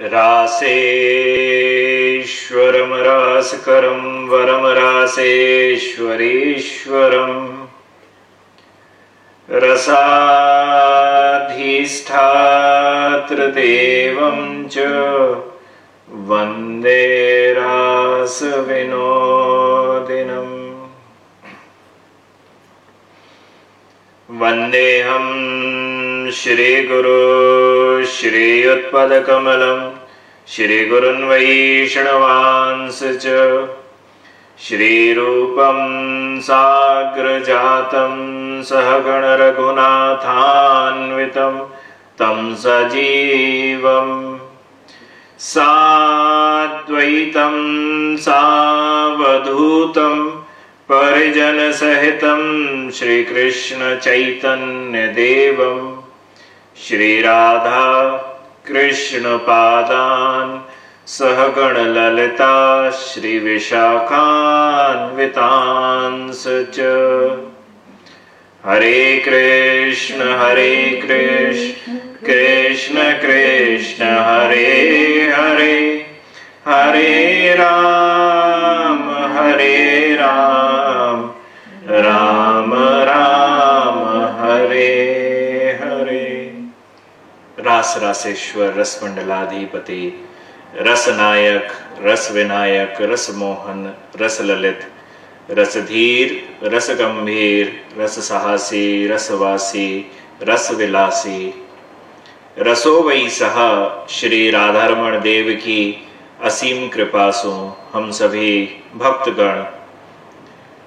रासेश्वरं रासकरं वरं रासेश्वरेश्वरम् रसाधिष्ठातृदेवं च वन्दे रासविनोदिनम् वन्देऽहं श्रीगुरु श्रीयुत्पदकमलं श्रीगुरुन् वैष्णवांस च श्रीरूपं साग्रजातं सहगणरघुनाथान्वितं तं सजीवम् साद्वैतं सावधूतं परिजनसहितं श्रीकृष्णचैतन्यदेवं श्रीराधा कृष्णपादान् सहगणललिता श्रीविशाखान्वितांस च। हरे कृष्ण हरे कृष्ण कृष्ण कृष्ण, हरे हरे हरे राम, हरे रास रासेश्वर रस मंडलाधिपति रस नायक रस विनायक रस मोहन रस ललित रसधीर रस गंभीर रस साहसी रसवासी रस विलासी रसो वही सह श्री राधारमण देव की असीम कृपा सो हम सभी भक्तगण।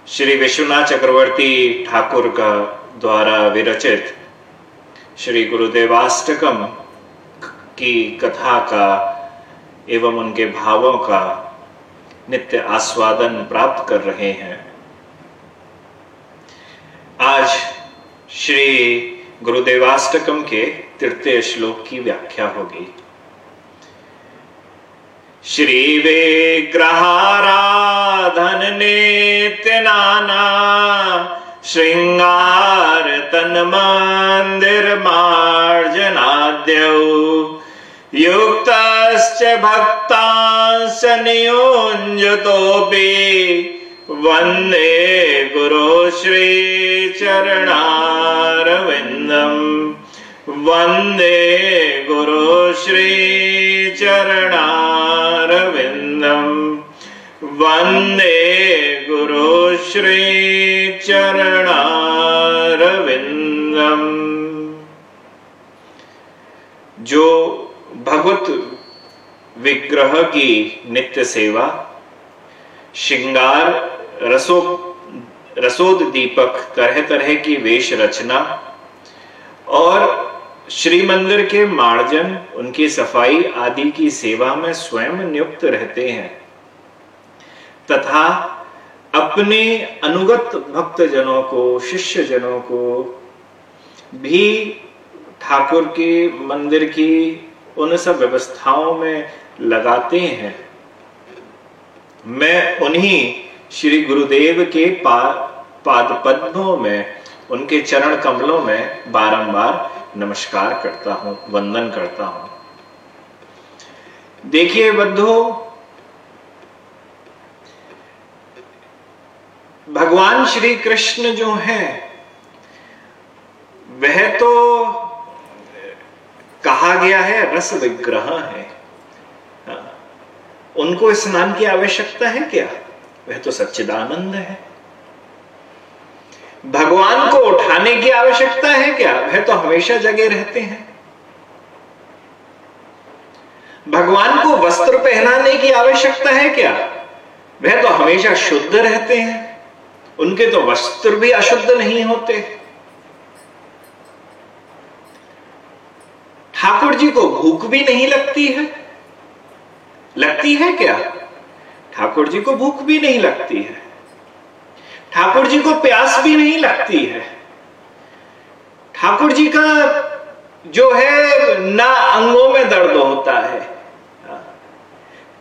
श्री विश्वनाथ चक्रवर्ती ठाकुर का द्वारा विरचित श्री गुरुदेवाष्टकम की कथा का एवं उनके भावों का नित्य आस्वादन प्राप्त कर रहे हैं। आज श्री गुरुदेवाष्टकम के तृतीय श्लोक की व्याख्या होगी। श्री वे विग्रहाराधन नित्य नाना श्रृंगार तन मंदिर मार्जनाद्यौ। युक्तश्च भक्तांश्च नियोञ्जतोऽपि वंदे गुरो श्रीचरणारविन्दम्। वंदे गुरो श्रीचरणारविन्दम्। वंदे गुरो श्रीचरणारविन्दम्। जो भगवत विग्रह की नित्य सेवा, श्रृंगार रसो रसोद दीपक तरह तरह की वेश रचना, और श्री मंदिर के मार्जन, उनकी सफ़ाई आदि की सेवा में स्वयं नियुक्त रहते हैं। तथा अपने अनुगत भक्तजनों को शिष्य जनों को भी ठाकुर के मंदिर की उन सब व्यवस्थाओं में लगाते हैं। मैं उन्हीं श्री गुरुदेव के पा, पाद पद्मों में उनके चरण कमलों में बारंबार नमस्कार करता हूँ वंदन करता हूँ। देखिए बद्धो भगवान श्री कृष्ण जो है वह तो कहा गया है, रस विग्रह है। उनको स्नान की आवश्यकता है क्या? वह तो सच्चिदानंद है। भगवान को उठाने की आवश्यकता है क्या? वह तो हमेशा जगे रहते हैं। भगवान को वस्त्र पहनाने की आवश्यकता है क्या? वह तो हमेशा शुद्ध रहते हैं। उनके तो वस्त्र भी अशुद्ध नहीं होते। ठाकुर जी को भूख भी नहीं लगती है। लगती है क्या? ठाकुर जी को भूख भी नहीं लगती है। ठाकुर जी को प्यास भी नहीं लगती है। ठाकुर जी का जो है, ना अंगों में दर्द होता है।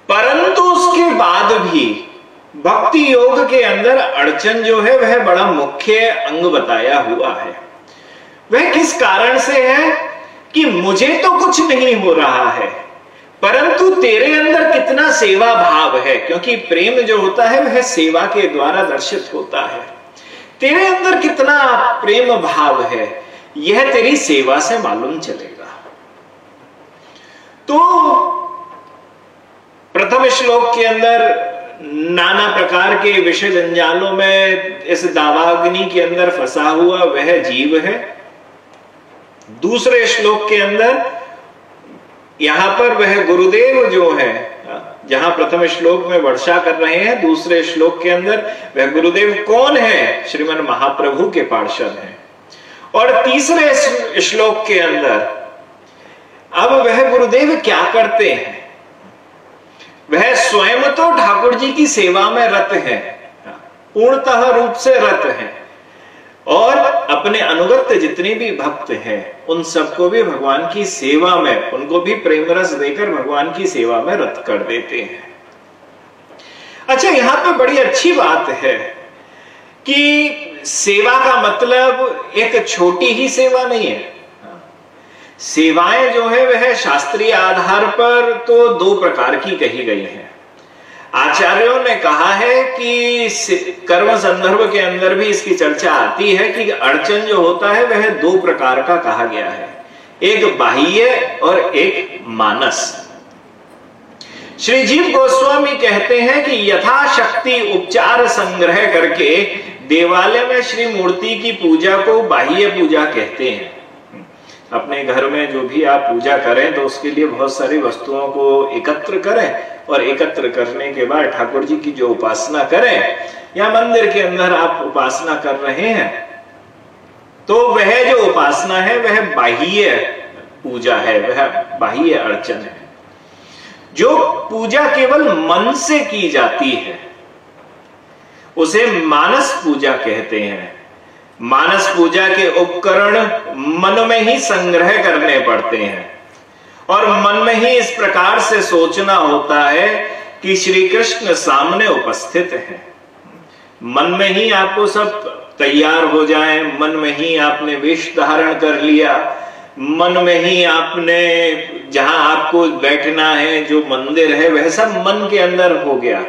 परंतु उसके बाद भी भक्ति योग के अंदर अड़चन जो है, वह बड़ा मुख्य अंग बताया हुआ है। वह किस कारण से है? कि मुझे तो कुछ नहीं हो रहा है। परंतु तेरे अंदर कितना सेवा भाव है, क्योंकि प्रेम जो होता है, वह सेवा के द्वारा दर्शित होता है। तेरे अंदर कितना प्रेम भाव है, यह तेरी सेवा से मालूम चलेगा। तो प्रथम श्लोक के अंदर नाना प्रकार के विषय जंजालों में इस दावाग्नि के अंदर फंसा हुआ वह जीव है। दूसरे श्लोक के अंदर, यहाँ पर वह गुरुदेव जो है, जहाँ प्रथम श्लोक में वर्षा कर रहे हैं, दूसरे श्लोक के अंदर वह गुरुदेव कौन है? श्रीमन महाप्रभु के पार्षद हैं। और तीसरे श्लोक के अंदर, अब वह गुरुदेव क्या करते हैं? वह स्वयं तो ठाकुर जी की सेवा में रत है, पूर्णतः रूप से रत है। और अपने अनुगत जितने भी भक्त हैं, उन सबको भी भगवान की सेवा में, उनको भी प्रेम रस देकर भगवान की सेवा में रत कर देते हैं। अच्छा यहाँ पर बड़ी अच्छी बात है कि सेवा का मतलब एक छोटी ही सेवा नहीं है। सेवाएँ जो है, वह शास्त्रीय आधार पर तो दो प्रकार की कही गई हैं। आचार्यों ने कहा है कि कर्म संदर्भ के अंदर भी इसकी चर्चा आती है कि अड़चन जो होता है वह दो प्रकार का कहा गया है। एक बाह्य और एक मानस। श्री जीव गोस्वामी कहते हैं कि यथाशक्ति उपचार संग्रह करके देवालय में श्री मूर्ति की पूजा को बाह्य पूजा कहते हैं। अपने घर में जो भी आप पूजा करें तो उसके लिए बहुत सारी वस्तुओं को एकत्र करें और एकत्र करने के बाद ठाकुर जी की जो उपासना करें, या मंदिर के अंदर आप उपासना कर रहे हैं तो वह जो उपासना है, वह बाह्य पूजा है, वह बाह्य अर्चन है। जो पूजा केवल मन से की जाती है, उसे मानस पूजा कहते हैं। मानस पूजा के उपकरण मन में ही संग्रह करने पड़ते हैं। और मन में ही इस प्रकार से सोचना होता है कि श्री कृष्ण सामने उपस्थित है। मन में ही आपको सब तैयार हो जाए, मन में ही आपने विष धारण कर लिया, मन में ही आपने जहाँ आपको बैठना है, जो मंदिर है, वह सब मन के अंदर हो गया।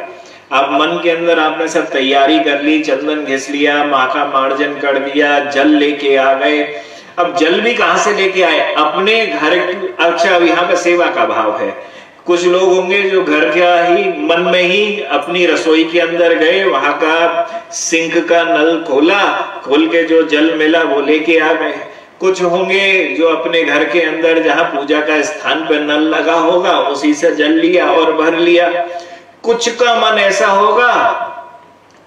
अब मन के अंदर आपने सब तैयारी कर ली, चंदन घिस लिया माँ का मार्जन कर दिया, जल लेके आ गए। अब जल भी कहाँ से लेके आए? अपने घर अच्छा अब यहाँ का सेवा का भाव है। कुछ लोग होंगे जो घर का ही, मन में ही अपनी रसोई के अंदर गए, वहाँ का सिंक का नल खोला, खोल के जो जल मिला वो लेके आ गए। कुछ होंगे जो अपने घर के अंदर जहाँ पूजा का स्थान पर नल लगा होगा, उसी से जल लिया और भर लिया। कुछ का मन ऐसा होगा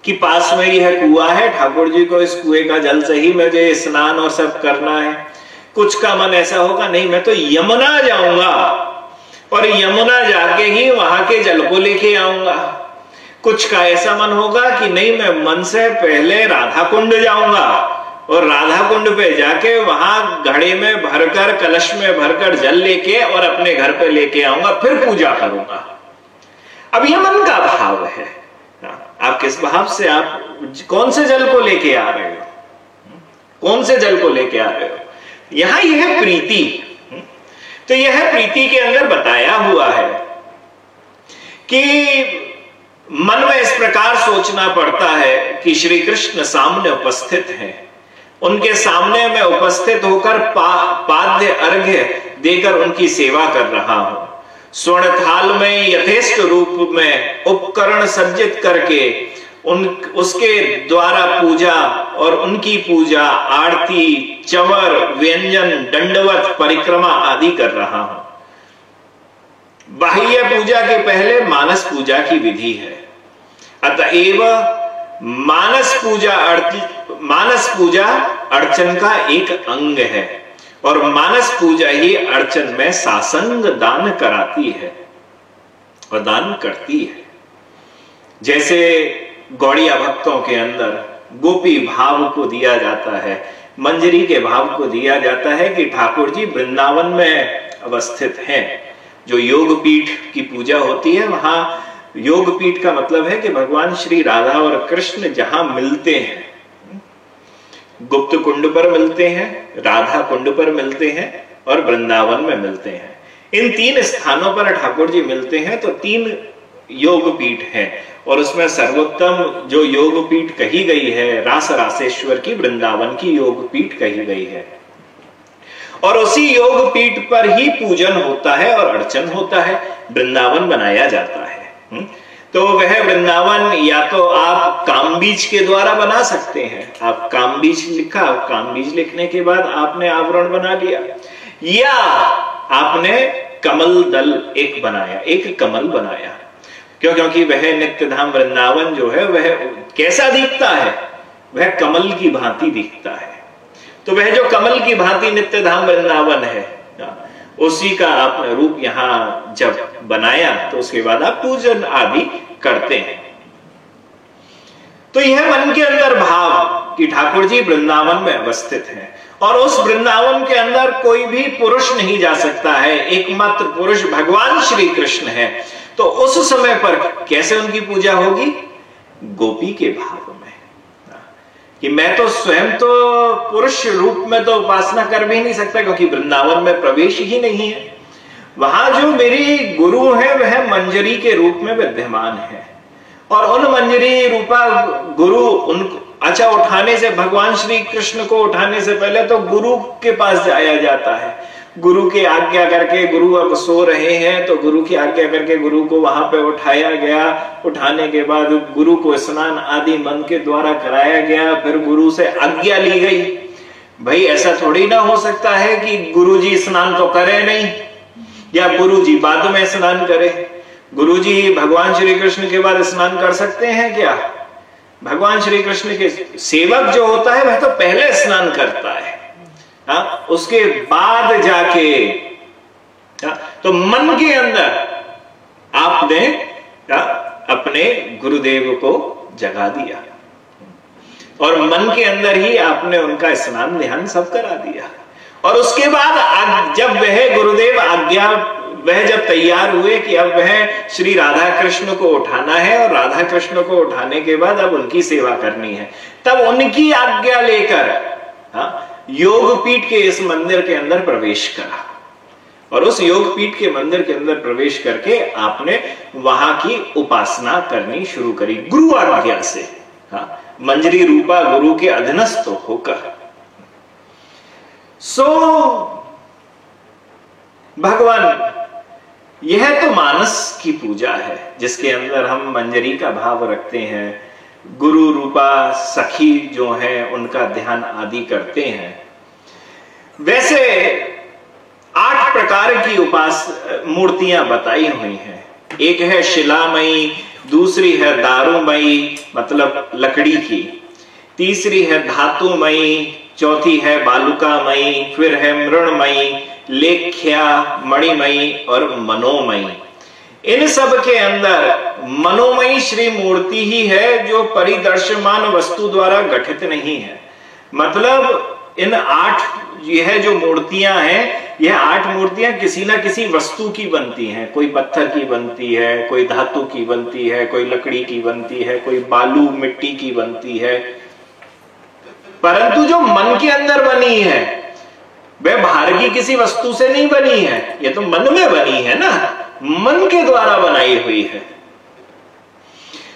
कि पास में ही है, कुआ है, ठाकुर जी को इस कुएँ का जल से ही मुझे स्नान और सब करना है। कुछ का मन ऐसा होगा, नहीं, मैं तो यमुना जाऊँगा और यमुना जाके ही वहाँ के जल को लेके आऊँगा। कुछ का ऐसा मन होगा कि नहीं, मैं मन से पहले राधा कुंड जाऊँगा और राधा कुंड पे जाके वहाँ घड़े में भरकर, कलश में भरकर जल लेके और अपने घर पे लेके आऊँगा, फिर पूजा करूँगा। अब यह मन का भाव है। हाँ, आप किस भाव से आप कौन से जल को लेके आ रहे हो? कौन से जल को लेके आ रहे हो? यहाँ यह प्रीति तो यह प्रीति के अंदर बताया हुआ है कि मन में इस प्रकार सोचना पड़ता है कि श्री कृष्ण सामने उपस्थित हैं। उनके सामने में उपस्थित होकर पा, पाद्य अर्घ्य देकर उनकी सेवा कर रहा हूँ। स्वर्ण थाल में यथेष्ट रूप में उपकरण सज्जित करके उन, उसके द्वारा पूजा और उनकी पूजा, आरती, चवर, व्यंजन, दंडवत, परिक्रमा आदि कर रहा हूँ। बाह्य पूजा के पहले मानस पूजा की विधि है। अतएव मानस पूजा अर्थ, मानस पूजा अर्चन का एक अंग है। और मानस पूजा ही अर्चन में सासंग दान कराती है और दान करती है। जैसे गौड़िया भक्तों के अंदर गोपी भाव को दिया जाता है, मंजरी के भाव को दिया जाता है कि ठाकुर जी वृंदावन में अवस्थित हैं। जो योग पीठ की पूजा होती है, वहाँ योग पीठ का मतलब है कि भगवान श्री राधा और कृष्ण जहाँ मिलते हैं गुप्त कुंड पर मिलते हैं, राधा कुंड पर मिलते हैं और वृंदावन में मिलते हैं। इन तीन स्थानों पर ठाकुर जी मिलते हैं तो तीन योग पीठ है और उसमें सर्वोत्तम जो योग पीठ कही गई है, रास रासेश्वर की, वृंदावन की योग पीठ कही गई है। और उसी योग पीठ पर ही पूजन होता है और अर्चन होता है, वृंदावन बनाया जाता है। हम्म? तो वह वृंदावन या तो आप काम बीज के द्वारा बना सकते हैं। आप काम बीज लिखा काम बीज लिखने के बाद आपने आवरण बना लिया। या आपने कमल दल एक बनाया, एक कमल बनाया। क्यों? क्योंकि वह नित्य धाम वृंदावन जो है, वह कैसा दिखता है? वह कमल की भांति दिखता है। तो वह जो कमल की भांति नित्य धाम वृंदावन है, उसी का आपने रूप यहाँ जब बनाया तो उसके बाद आप पूजन आदि करते हैं। तो यह मन के अंदर भाव कि ठाकुर जी वृंदावन में अवस्थित है और उस वृंदावन के अंदर कोई भी पुरुष नहीं जा सकता है, एकमात्र पुरुष भगवान श्री कृष्ण है। तो उस समय पर कैसे उनकी पूजा होगी? गोपी के भाव में। कि मैं तो स्वयं तो पुरुष रूप में तो उपासना कर भी नहीं सकता क्योंकि वृंदावन में प्रवेश ही नहीं है। वहाँ जो मेरी गुरु है, वह मंजरी के रूप में विद्यमान है। और उन मंजरी रूपा गुरु उन अच्छा उठाने से भगवान श्री कृष्ण को उठाने से पहले तो गुरु के पास जाया जाता है। गुरु की आज्ञा करके गुरु अब सो रहे हैं तो गुरु की आज्ञा करके गुरु को वहाँ पे उठाया गया। उठाने के बाद गुरु को स्नान आदि मन के द्वारा कराया गया। फिर गुरु से आज्ञा ली गई। भाई, ऐसा थोड़ी ना हो सकता है कि गुरु जी स्नान तो करे नहीं। या गुरु जी बाद में स्नान करे गुरु जी भगवान श्री कृष्ण के बाद स्नान कर सकते हैं क्या भगवान श्री कृष्ण के सेवक जो होता है, वह तो पहले स्नान करता है हा? उसके बाद जाके, हा? तो मन के अंदर आपने, हा? अपने गुरुदेव को जगा दिया और मन के अंदर ही आपने उनका स्नान ध्यान सब करा दिया और उसके बाद जब वह गुरुदेव आज्ञा, वह जब तैयार हुए कि अब वह श्री राधा कृष्ण को उठाना है और राधा कृष्ण को उठाने के बाद अब उनकी सेवा करनी है, तब उनकी आज्ञा लेकर योगपीठ के इस मंदिर के अंदर प्रवेश करा। और उस योग पीठ के मंदिर के अंदर प्रवेश करके आपने वहाँ की उपासना करनी शुरू करी, गुरु आज्ञा से। हाँ मंजरी रूपा गुरु के अधीनस्थ होकर। सो भगवान, यह तो मानस की पूजा है, जिसके अंदर हम मंजरी का भाव रखते हैं। गुरु रूपा सखी जो है, उनका ध्यान आदि करते हैं। वैसे, आठ प्रकार की उपास, मूर्तियाँ बताई हुई हैं। एक है शिलामयी, दूसरी है दारूमयी मतलब लकड़ी की। तीसरी है धातुमयी, चौथी है बालुकामयी, फिर है मृणमयी, लेख्या, मणिमयी और मनोमयी। इन सब के अंदर मनोमयी श्री मूर्ति ही है जो परिदर्शमान वस्तु द्वारा गठित नहीं है। मतलब इन आठ यह जो मूर्तियाँ हैं यह आठ मूर्तियाँ किसी ना किसी वस्तु की बनती हैं। कोई पत्थर की बनती है, कोई धातु की बनती है, कोई लकड़ी की बनती है, कोई बालू मिट्टी की बनती है। परंतु जो मन के अंदर बनी है, वह बाहर की किसी वस्तु से नहीं बनी है। यह तो मन में बनी है ना? मन के द्वारा बनाई हुई है।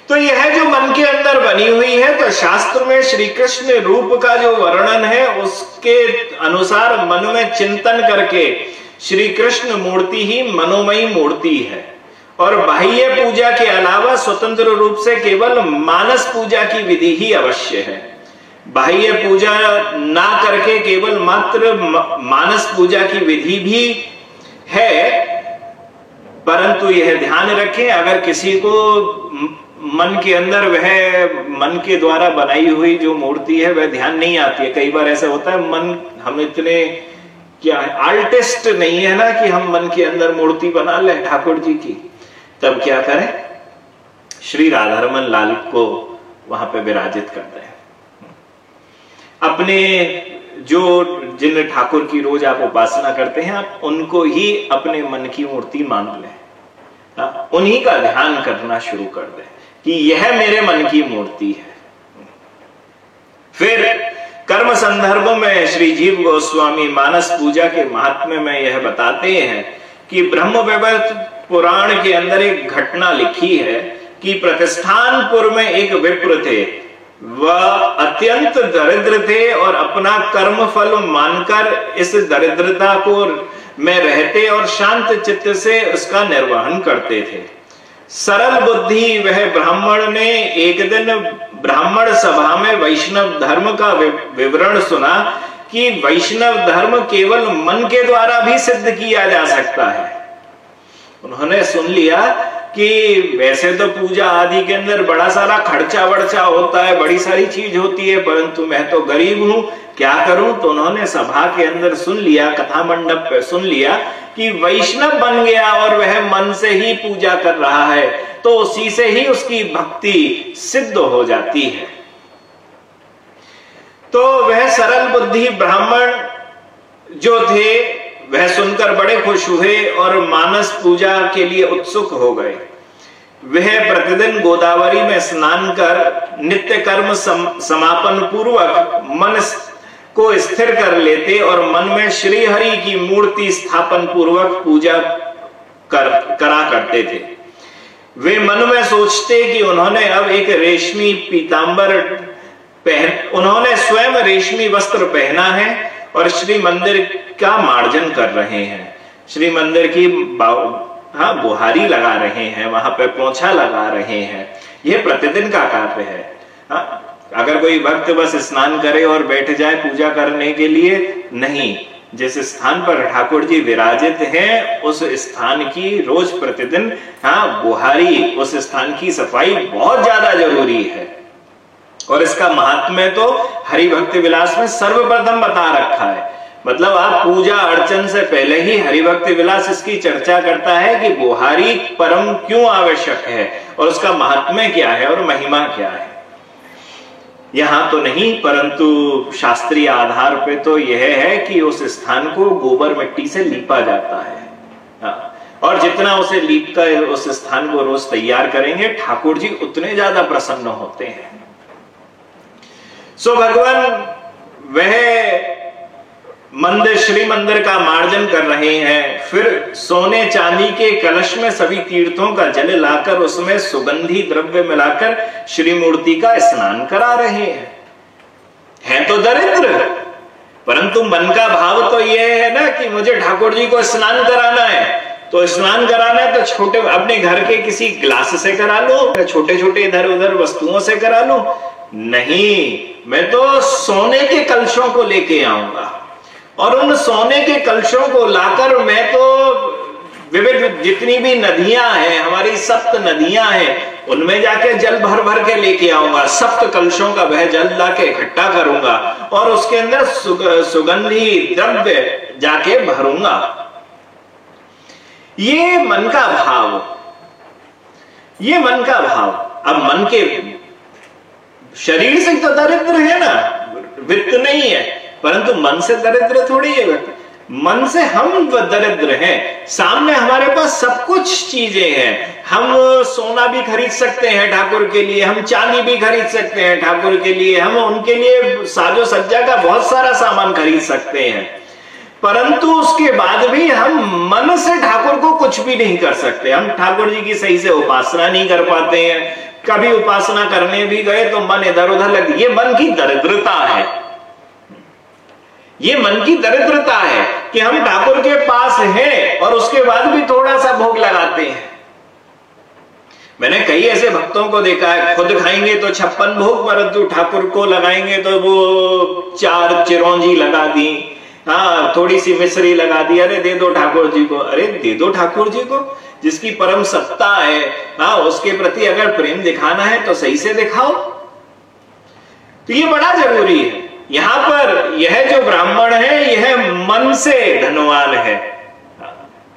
तो यह जो मन के अंदर बनी हुई है तो शास्त्र में श्री कृष्ण रूप का जो वर्णन है, उसके अनुसार मन में चिंतन करके श्री कृष्ण मूर्ति ही मनोमयी मूर्ति है। और बाह्य पूजा के अलावा स्वतंत्र रूप से केवल मानस पूजा की विधि ही अवश्य है। बाह्य पूजा ना करके केवल मात्र मानस पूजा की विधि भी है, परंतु यह ध्यान रखें, अगर किसी को मन के अंदर वह मन के द्वारा बनाई हुई जो मूर्ति है, वह ध्यान नहीं आती है। कई बार ऐसा होता है, मन, हम इतने, क्या है, आर्टिस्ट नहीं है ना कि हम मन के अंदर मूर्ति बना ले ठाकुर जी की। तब क्या करें? श्री राधारमन लाल को वहाँ पे विराजित करते हैं। अपने जो जिन ठाकुर की रोज आप उपासना करते हैं आप उनको ही अपने मन की मूर्ति मान लें। हाँ, उन्हीं का ध्यान करना शुरू कर दें कि यह मेरे मन की मूर्ति है। फिर कर्म संदर्भ में श्री जीव गोस्वामी मानस पूजा के महात्म्य में यह बताते हैं कि ब्रह्म पुराण के अंदर एक घटना लिखी है कि प्रतिष्ठानपुर में एक विप्र थे। वह अत्यंत दरिद्र थे और अपना कर्म फल मानकर इस दरिद्रता को में रहते और शांत चित्त से उसका निर्वहन करते थे। सरल बुद्धि वह ब्राह्मण ने एक दिन ब्राह्मण सभा में वैष्णव धर्म का विवरण सुना कि वैष्णव धर्म केवल मन के द्वारा भी सिद्ध किया जा सकता है। उन्होंने सुन लिया कि वैसे तो पूजा आदि के अंदर बड़ा सारा खर्चा वर्चा होता है, बड़ी सारी चीज़ होती है, परंतु मैं तो गरीब हूँ। क्या करूँ? तो उन्होंने सभा के अंदर सुन लिया, कथा मंडप पे सुन लिया कि वैष्णव बन गया और वह मन से ही पूजा कर रहा है तो उसी से ही उसकी भक्ति सिद्ध हो जाती है। तो वह सरल बुद्धि ब्राह्मण जो थे वह सुनकर बड़े खुश हुए और मानस पूजा के लिए उत्सुक हो गए। वह प्रतिदिन गोदावरी में स्नान कर नित्य कर्म सम, समापन पूर्वक मन को स्थिर कर लेते और मन में श्री हरि की मूर्ति स्थापन पूर्वक पूजा कर करा करते थे। वे मन में सोचते कि उन्होंने अब एक रेशमी पीतांबर पहन उन्होंने स्वयं रेशमी वस्त्र पहना है और श्री मंदिर का मार्जन कर रहे हैं? श्री मंदिर की हाँ बुहारी लगा रहे हैं, वहाँ पर पोछा लगा रहे हैं। यह प्रतिदिन का कार्य है। हाँ अगर कोई भक्त बस स्नान करे और बैठ जाए पूजा करने के लिए, नहीं। जिस स्थान पर ठाकुर जी विराजित हैं, उस स्थान की रोज प्रतिदिन हाँ बुहारी, उस स्थान की सफ़ाई बहुत ज़्यादा ज़रूरी है। और इसका महात्म्य तो हरि भक्ति विलास में सर्वप्रथम बता रखा है। मतलब आप पूजा अर्चन से पहले ही हरिभक्ति विलास इसकी चर्चा करता है कि बुहारी परम क्यों आवश्यक है और उसका महात्म्य क्या है और महिमा क्या है। यहाँ तो नहीं परंतु शास्त्रीय आधार पे तो यह है कि उस स्थान को गोबर मिट्टी से लीपा जाता है। हाँ, और जितना उसे लीप कर उस स्थान को रोज तैयार करेंगे ठाकुर जी उतने ज़्यादा प्रसन्न होते हैं। सो भगवान, वह मंदिर श्री मंदिर का मार्जन कर रहे हैं। फिर सोने चांदी के कलश में सभी तीर्थों का जल लाकर उसमें सुगंधी द्रव्य मिलाकर श्री मूर्ति का स्नान करा रहे हैं। है तो दरिद्र, परंतु मन का भाव तो यह है ना कि मुझे ठाकुर जी को स्नान कराना है। तो स्नान कराना है तो छोटे, अपने घर के किसी ग्लास से करा लो छोटे छोटे इधर उधर वस्तुओं से करा लो। नहीं मैं तो सोने के कलशों को लेके आऊँगा। और उन सोने के कलशों को लाकर मैं तो विविध जितनी भी नदियाँ हैं हमारी सप्त नदियाँ हैं उनमें जाके जल भर भर के लेके आऊँगा। सप्त कलशों का वह जल लाके इकट्ठा करूँगा और उसके अंदर सुग, सुगंधी द्रव्य जाके भरूँगा। ये मन का भाव। ये मन का भाव। अब मन के शरीर से तो दरिद्र है ना? वित्त नहीं है, परंतु मन से दरिद्र थोड़ी है मन से हम दरिद्र हैं। सामने हमारे पास सब कुछ चीज़ें हैं। हम सोना भी खरीद सकते हैं ठाकुर के लिए, हम चांदी भी खरीद सकते हैं ठाकुर के लिए, हम उनके लिए साजो सज्जा का बहुत सारा सामान खरीद सकते हैं। परंतु उसके बाद भी हम मन से ठाकुर को कुछ भी नहीं कर सकते। हम ठाकुर जी की सही से उपासना नहीं कर पाते हैं। कभी उपासना करने भी गए तो मन इधर उधर लग, ये मन की दरिद्रता है। ये मन की दरिद्रता है कि हम ठाकुर के पास हैं और उसके बाद भी थोड़ा सा भोग लगाते हैं। मैंने कई ऐसे भक्तों को देखा है, खुद खाएँगे तो छप्पन भोग, परंतु ठाकुर को लगाएँगे तो वो चार चिरौंजी लगा दी। हाँ थोड़ी सी मिश्री लगा दी, अरे दे दो ठाकुर जी को, अरे दे दो ठाकुर जी को। जिसकी परम सत्ता है हाँ उसके प्रति अगर प्रेम दिखाना है तो सही से दिखाओ। तो ये बड़ा ज़रूरी है। यहाँ पर यह जो ब्राह्मण है, यह मन से धनवान है।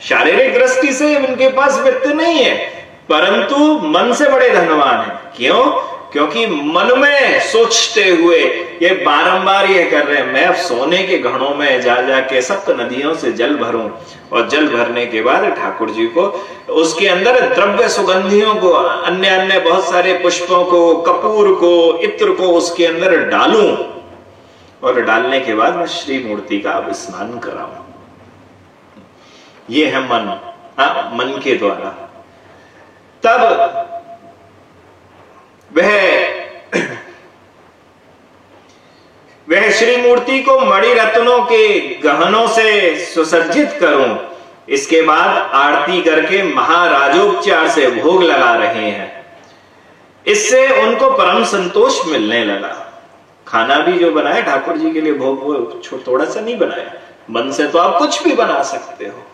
शारीरिक दृष्टि से उनके पास वित्त नहीं है, परंतु मन से बड़े धनवान है। क्यों? क्योंकि मन में सोचते हुए ये बारंबार ये कर रहे हैं, मैं सोने के घड़ों में जा जाके सप्त नदियों से जल भरूं। और जल भरने के बाद ठाकुर जी को उसके अंदर द्रव्य सुगंधियों को अन्य अन्य बहुत सारे पुष्पों को, कपूर को, इत्र को उसके अंदर डालूं। और डालने के बाद मैं श्री मूर्ति का अब स्नान कराऊं। ये है मन। हाँ मन के द्वारा। तब वह वह श्री मूर्ति को मणि रत्नों के गहनों से सुसज्जित करूँ, इसके बाद आरती करके महाराजोपचार से भोग लगा रहे हैं। इससे उनको परम संतोष मिलने लगा। खाना भी जो बनाया, ठाकुर जी के लिए भोग, वो थोड़ा सा नहीं बनाया। मन से तो आप कुछ भी बना सकते हो।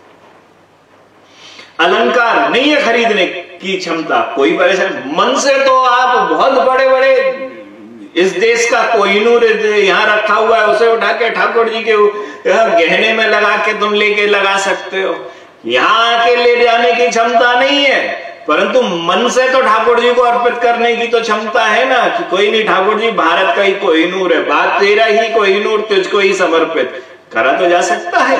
अलंकार नहीं है खरीदने की क्षमता। कोई परेशान मन से तो आप बहुत बड़े बड़े इस देश का कोहिनूर यहाँ रखा हुआ है, उसे उठा के ठाकुर जी के गहने में लगा के तुम लेके लगा सकते हो। यहाँ आके ले जाने की क्षमता नहीं है, परंतु मन से तो ठाकुर जी को अर्पित करने की तो क्षमता है ना, कि कोई नहीं, ठाकुर जी, भारत का ही कोहिनूर है, बात तेरा ही कोहिनूर, तुझको ही समर्पित। करा तो जा सकता है।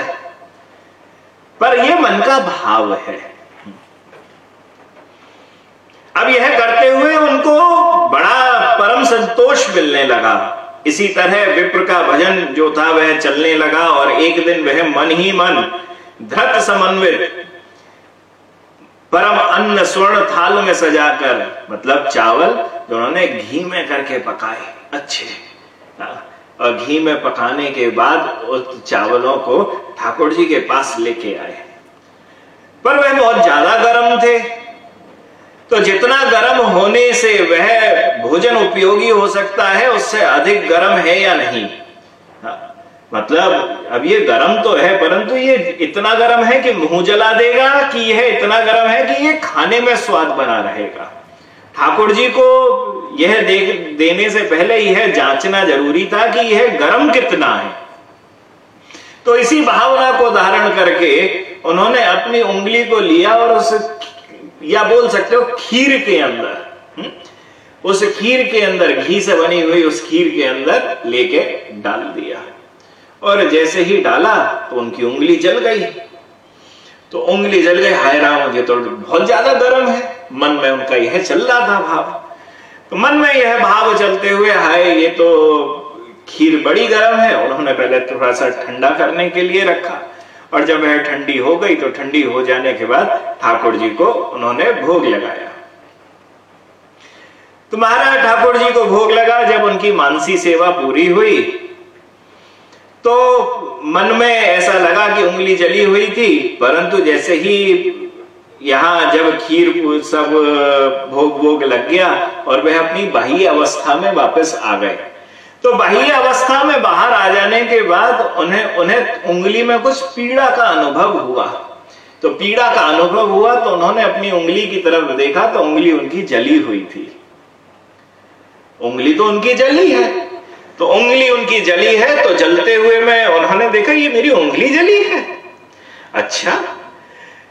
पर यह मन का भाव है। अब यह करते हुए उनको बड़ा परम संतोष मिलने लगा। इसी तरह विप्र का भजन जो था वह चलने लगा और एक दिन वह मन ही मन धत समन्वित परम अन्न स्वर्ण थाल में सजाकर मतलब चावल जो उन्होंने घी में करके पकाए। अच्छे। हाँ, और घी में पकाने के बाद उस चावलों को ठाकुर जी के पास लेके आए। पर वह बहुत ज़्यादा गर्म थे। तो जितना गर्म होने से वह भोजन उपयोगी हो सकता है, उससे अधिक गर्म है या नहीं? मतलब अब ये गर्म तो है, परंतु ये इतना गर्म है कि मुँह जला देगा कि यह इतना गर्म है कि ये खाने में स्वाद बना रहेगा। ठाकुर जी को यह देख, देने से पहले यह जांचना ज़रूरी था कि यह गर्म कितना है। तो इसी भावना को धारण करके उन्होंने अपनी उंगली को लिया और उस या बोल सकते हो खीर के अंदर हम्म, उस खीर के अंदर घी से बनी हुई उस खीर के अंदर लेके डाल दिया। और जैसे ही डाला तो उनकी उंगली जल गई। तो उंगली जल गई हाय राम ये तो बहुत ज़्यादा गर्म है। मन में उनका यह चल रहा था भाव। तो मन में यह भाव चलते हुए हाय ये तो खीर बड़ी गर्म है उन्होंने पहले थोड़ा सा ठंडा करने के लिए रखा। और जब वह ठंडी हो गई तो ठंडी हो जाने के बाद ठाकुर जी को उन्होंने भोग लगाया। तो महाराज ठाकुर जी को भोग लगा, जब उनकी मानसी सेवा पूरी हुई तो मन में ऐसा लगा कि उंगली जली हुई थी, परंतु जैसे ही यहाँ जब खीर सब भोग भोग लग गया, और वह अपनी बाह्य अवस्था में वापस आ गए। तो बाह्य अवस्था में बाहर आ जाने के बाद उन्हें उन्हें उंगली में कुछ पीड़ा का अनुभव हुआ। तो पीड़ा का अनुभव हुआ तो उन्होंने अपनी उंगली की तरफ़ देखा तो उंगली उनकी जली हुई थी। उंगली तो उनकी जली है। तो उंगली उनकी जली है तो जलते हुए में, उन्होंने देखा, ये मेरी उंगली जली है। अच्छा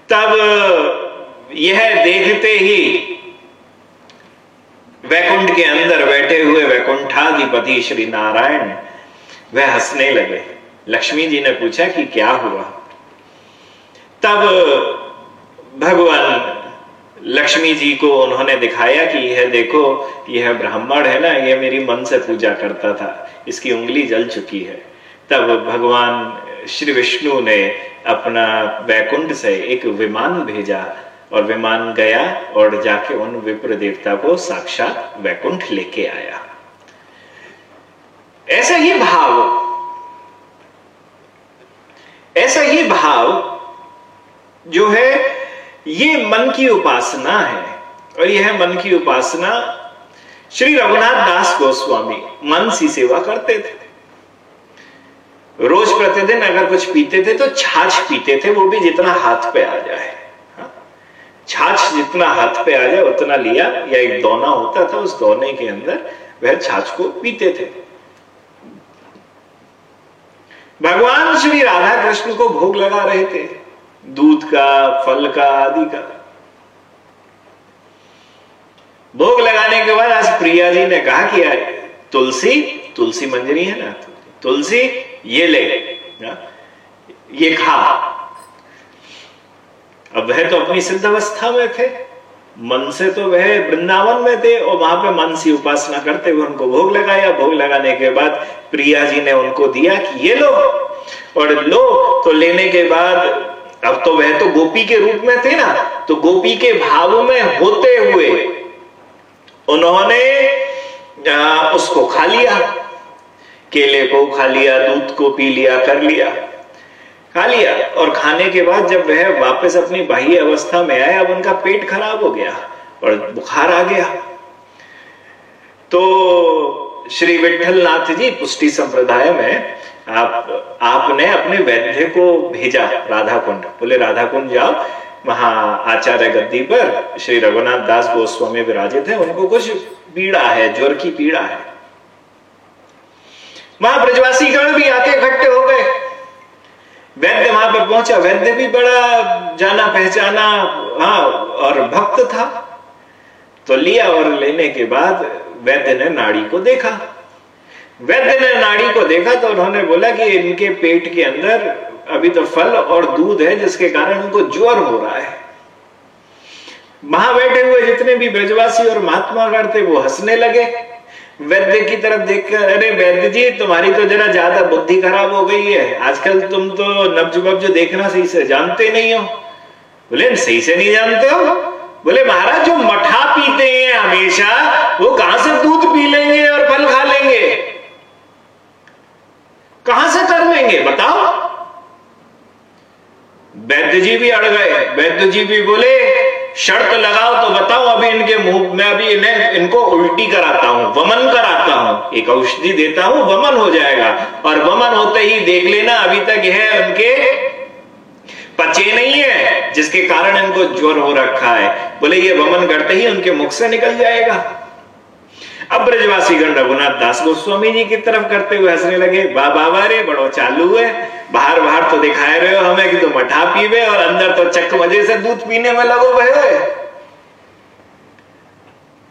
तब यह देखते ही वैकुंठ के अंदर बैठे हुए वैकुंठाधिपति श्री नारायण वह हंसने लगे। लक्ष्मी जी ने पूछा कि क्या हुआ? तब भगवान लक्ष्मी जी को उन्होंने दिखाया कि यह देखो, यह ब्राह्मण है ना, यह मेरी मन से पूजा करता था, इसकी उंगली जल चुकी है। तब भगवान श्री विष्णु ने अपना वैकुंठ से एक विमान भेजा और विमान गया और जाके उन विप्र देवता को साक्षात वैकुंठ लेके आया। ऐसा ही भाव, ऐसा ही भाव जो है, ये मन की उपासना है। और यह मन की उपासना श्री रघुनाथ दास गोस्वामी मन सी सेवा करते थे। रोज प्रतिदिन अगर कुछ पीते थे तो छाछ पीते थे, वो भी जितना हाथ पे आ जाए? छाछ जितना हाथ पे आ जाए, उतना लिया, या एक दोना होता था, उस दोने के अंदर वह छाछ को पीते थे। भगवान श्री राधा कृष्ण को भोग लगा रहे थे, दूध का, फल का, आदि का। भोग लगाने के बाद आज प्रिया जी ने कहा कि यार तुलसी तुलसी मंजरी है ना? तुलसी, ये ले ये खा। अब वह तो अपनी सिद्ध अवस्था में थे। मन से तो वह वृंदावन में थे और वहाँ पे मन सी उपासना करते हुए उनको भोग लगाया। भोग लगाने के बाद प्रिया जी ने उनको दिया कि ये लो। और लो तो लेने के बाद अब तो वह तो गोपी के रूप में थे ना तो गोपी के भाव में होते हुए उन्होंने उसको खा लिया। केले को खा लिया, दूध को पी लिया, कर लिया। खा लिया और खाने के बाद जब वह वापस अपनी बाह्य अवस्था में आए अब उनका पेट खराब हो गया और बुखार आ गया। तो श्री विठल नाथ जी, पुष्टि संप्रदाय में आप, आपने अपने वैद्य को भेजा राधा कुंड बोले राधा कुंड जाओ, वहाँ आचार्य गद्दी पर श्री रघुनाथ दास गोस्वामी विराजित है, उनको कुछ पीड़ा है, ज्वर की पीड़ा है। वहाँ ब्रजवासी गण भी आके इकट्ठे हो गए। वैद्य वहाँ पर पहुँचा। वैद्य भी बड़ा जाना पहचाना हाँ और भक्त था। तो लिया और लेने के बाद वैद्य ने नाड़ी को देखा। वैद्य ने नाड़ी को देखा तो उन्होंने बोला कि इनके पेट के अंदर अभी तो फल और दूध है, जिसके कारण उनको ज्वर हो रहा है। वहाँ बैठे हुए जितने भी ब्रजवासी और महात्मा थे, वो हंसने लगे। वैद्य की तरफ़ देखकर, अरे वैद्य जी, तुम्हारी तो जरा ज़्यादा बुद्धि खराब हो गई है। आजकल तुम तो नब्ज बब्ज देखना सही से जानते नहीं हो। बोले, सही से नहीं जानते हो? बोले, महाराज, जो मठा पीते हैं हमेशा, वो कहाँ से दूध पी लेंगे और फल खा लेंगे? कहाँ से कर लेंगे, बताओ? वैद्य जी भी अड़ गए। वैद्य जी भी बोले शर्त लगाओ तो बताओ अभी इनके मुँह, में अभी इन्हें, इनको उल्टी कराता हूँ, वमन कराता हूँ। एक औषधि देता हूँ, वमन हो जाएगा। और वमन होते ही देख लेना, अभी तक यह उनके पचे नहीं है, जिसके कारण इनको ज्वर हो रखा है। बोले, ये वमन करते ही उनके मुख से निकल जाएगा। अब ब्रजवासी गण रघुनाथ दास गोस्वामी जी की तरफ़ करते हुए हंसने लगे बा बाबा रे बड़ो चालू है। बाहर बाहर तो दिखाए रहे हो हमें कि तुम तो मठा पीवे और अंदर तो चक मज़े से दूध पीने में लगो भय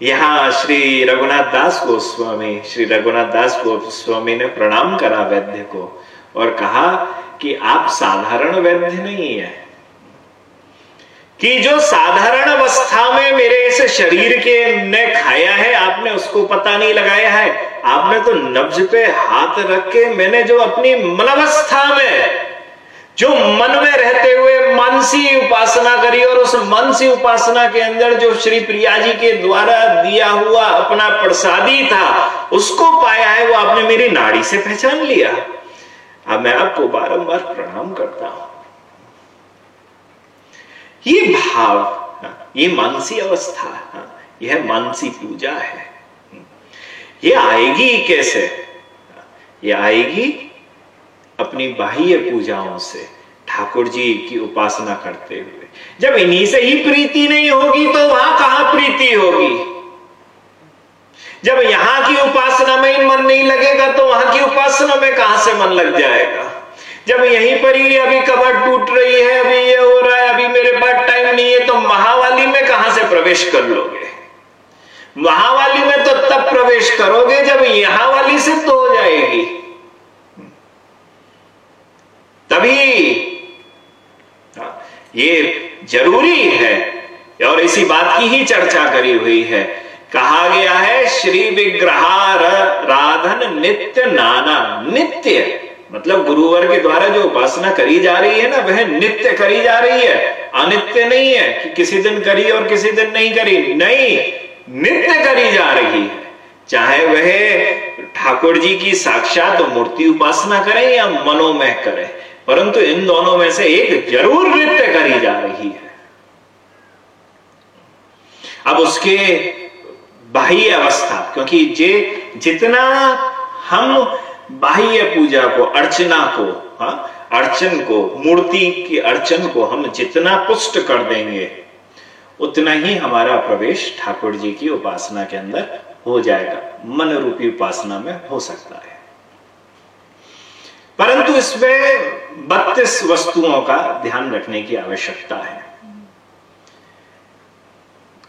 यहाँ श्री रघुनाथ दास गोस्वामी, श्री रघुनाथ दास गोस्वामी ने प्रणाम करा वैद्य को और कहा कि आप साधारण वैद्य नहीं है। कि जो साधारण अवस्था में मेरे इस शरीर के ने खाया है, आपने उसको पता नहीं लगाया है। आपने तो नब्ज पे हाथ रख के मैंने जो अपनी मनावस्था में, जो मन में रहते हुए मानसी उपासना करी और उस मनसी उपासना के अंदर जो श्री प्रिया जी के द्वारा दिया हुआ अपना प्रसादी था, उसको पाया है, वो आपने मेरी नाड़ी से पहचान लिया। अब मैं आपको बारंबार प्रणाम करता हूँ। ये भाव, ये मानसी अवस्था, यह मानसी पूजा है। ये आएगी कैसे? ये आएगी अपनी बाह्य पूजाओं से, ठाकुर जी की उपासना करते हुए। जब इन्हीं से ही प्रीति नहीं होगी तो वहाँ कहाँ प्रीति होगी? जब यहाँ की उपासना में मन नहीं लगेगा तो वहाँ की उपासना में कहाँ से मन लग जाएगा? जब यहीं पर ही अभी कबर टूट रही है, अभी ये हो रहा है, अभी मेरे पास टाइम नहीं है तो महावाली में कहाँ से प्रवेश कर लोगे? महावाली में तो तब प्रवेश करोगे जब यहाँ वाली सिद्ध तो हो जाएगी। तभी ये ज़रूरी है, और इसी बात की ही चर्चा करी हुई है। कहा गया है, श्री विग्रहार राधन नित्य नाना, नित्य। मतलब गुरुवर के द्वारा जो उपासना करी जा रही है ना, वह नित्य करी जा रही है। अनित्य नहीं है कि किसी दिन करी और किसी दिन नहीं करी। नहीं, नित्य करी जा रही है। चाहे वह ठाकुर जी की साक्षात मूर्ति उपासना करें या मनोमय करें, परंतु इन दोनों में से एक ज़रूर नृत्य करी जा रही है। अब उसके बाह्य अवस्था, क्योंकि जे जितना हम बाह्य पूजा को, अर्चना को, हा? अर्चन को, मूर्ति की अर्चन को हम जितना पुष्ट कर देंगे, उतना ही हमारा प्रवेश ठाकुर जी की उपासना के अंदर हो जाएगा, मन रूपी उपासना में हो सकता है परंतु इसमें बत्तीस वस्तुओं का ध्यान रखने की आवश्यकता है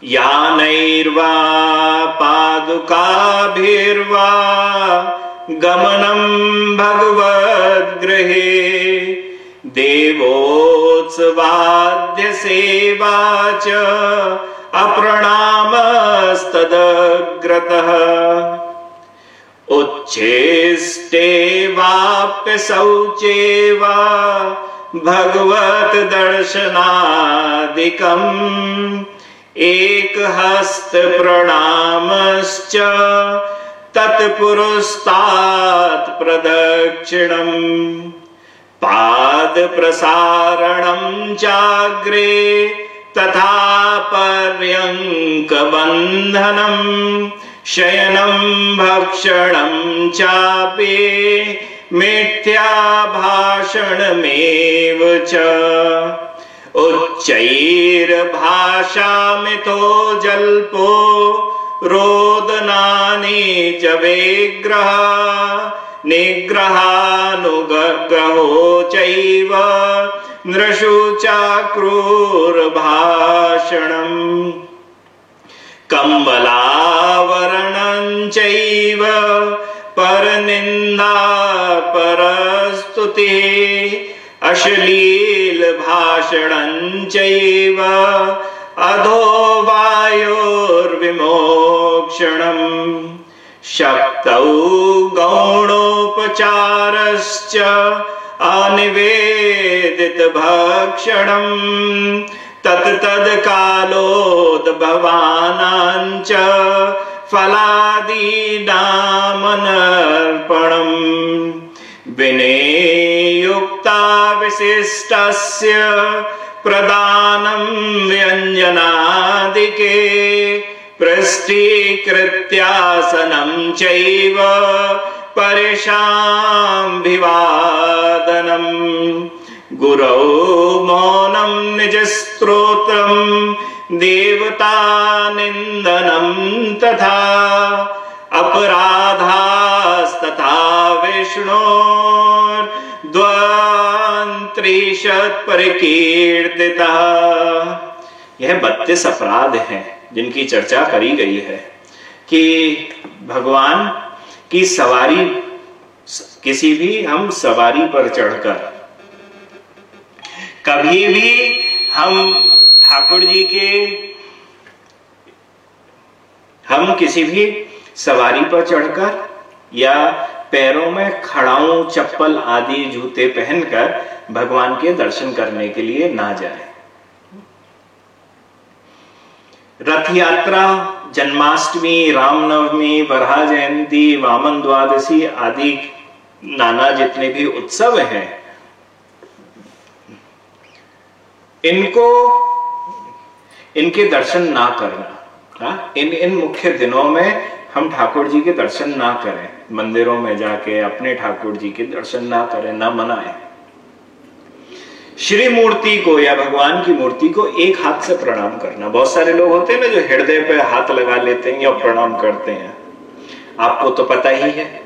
या नैर्वा पादुकाभिर्वा गमनम् भगवद्गृहे देवोत्सवाद्यसेवा च अप्रणामस्तदग्रतः। उच्छेष्टे वाप्य शौचे वा भगवत दर्शनादिकम् एक हस्त प्रणामश्च तत्पुरस्तात् प्रदक्षिणम् पाद प्रसारणं चाग्रे तथा पर्यङ्कबन्धनम् शयनं भक्षणं चापि मिथ्याभाषणमेव च उच्चैर्भाषामितो जल्पो रोदनानि च विग्रह निग्रहानुगहो चैव नृषु चाक्रूरभाषणम्। कम्बलावरणं चैव परनिन्दा परस्तुतिः अश्लीलभाषणं चैव अधो वायोर्विमोक्षणम् शक्तौ गौणोपचारश्च अनिवेदितभक्षणम् तत्तद्कालोद्भवानाञ्च फलादीनामनर्पणम् विनेयुक्ता विशिष्टस्य प्रदानं व्यञ्जनादिके पृष्ठीकृत्यासनं चैव परिशाम्भिवादनम् गुरौ मौनं निजस्तोत्रम् देवतानिन्दनं तथा अपराधास्तथा विष्णोर्द्वान्त्रिशत् परिकीर्तिता। यह बत्तीस अपराध हैं जिनकी चर्चा करी गई है कि भगवान की सवारी, किसी भी हम सवारी पर चढ़कर, कभी भी हम ठाकुर जी के, हम किसी भी सवारी पर चढ़कर या पैरों में खड़ाऊ, चप्पल आदि, जूते पहनकर भगवान के दर्शन करने के लिए ना जाए रथ यात्रा जन्माष्टमी, रामनवमी बरहा जयंती, वामन द्वादशी आदि नाना जितने भी उत्सव हैं, इनको, इनके दर्शन ना करना हा? इन इन मुख्य दिनों में हम ठाकुर जी के दर्शन ना करें मंदिरों में जाके अपने ठाकुर जी के दर्शन ना करें, ना मनाएँ। श्री मूर्ति को या भगवान की मूर्ति को एक हाथ से प्रणाम करना। बहुत सारे लोग होते हैं ना जो हृदय पे हाथ लगा लेते हैं या प्रणाम करते हैं। आपको तो पता ही है।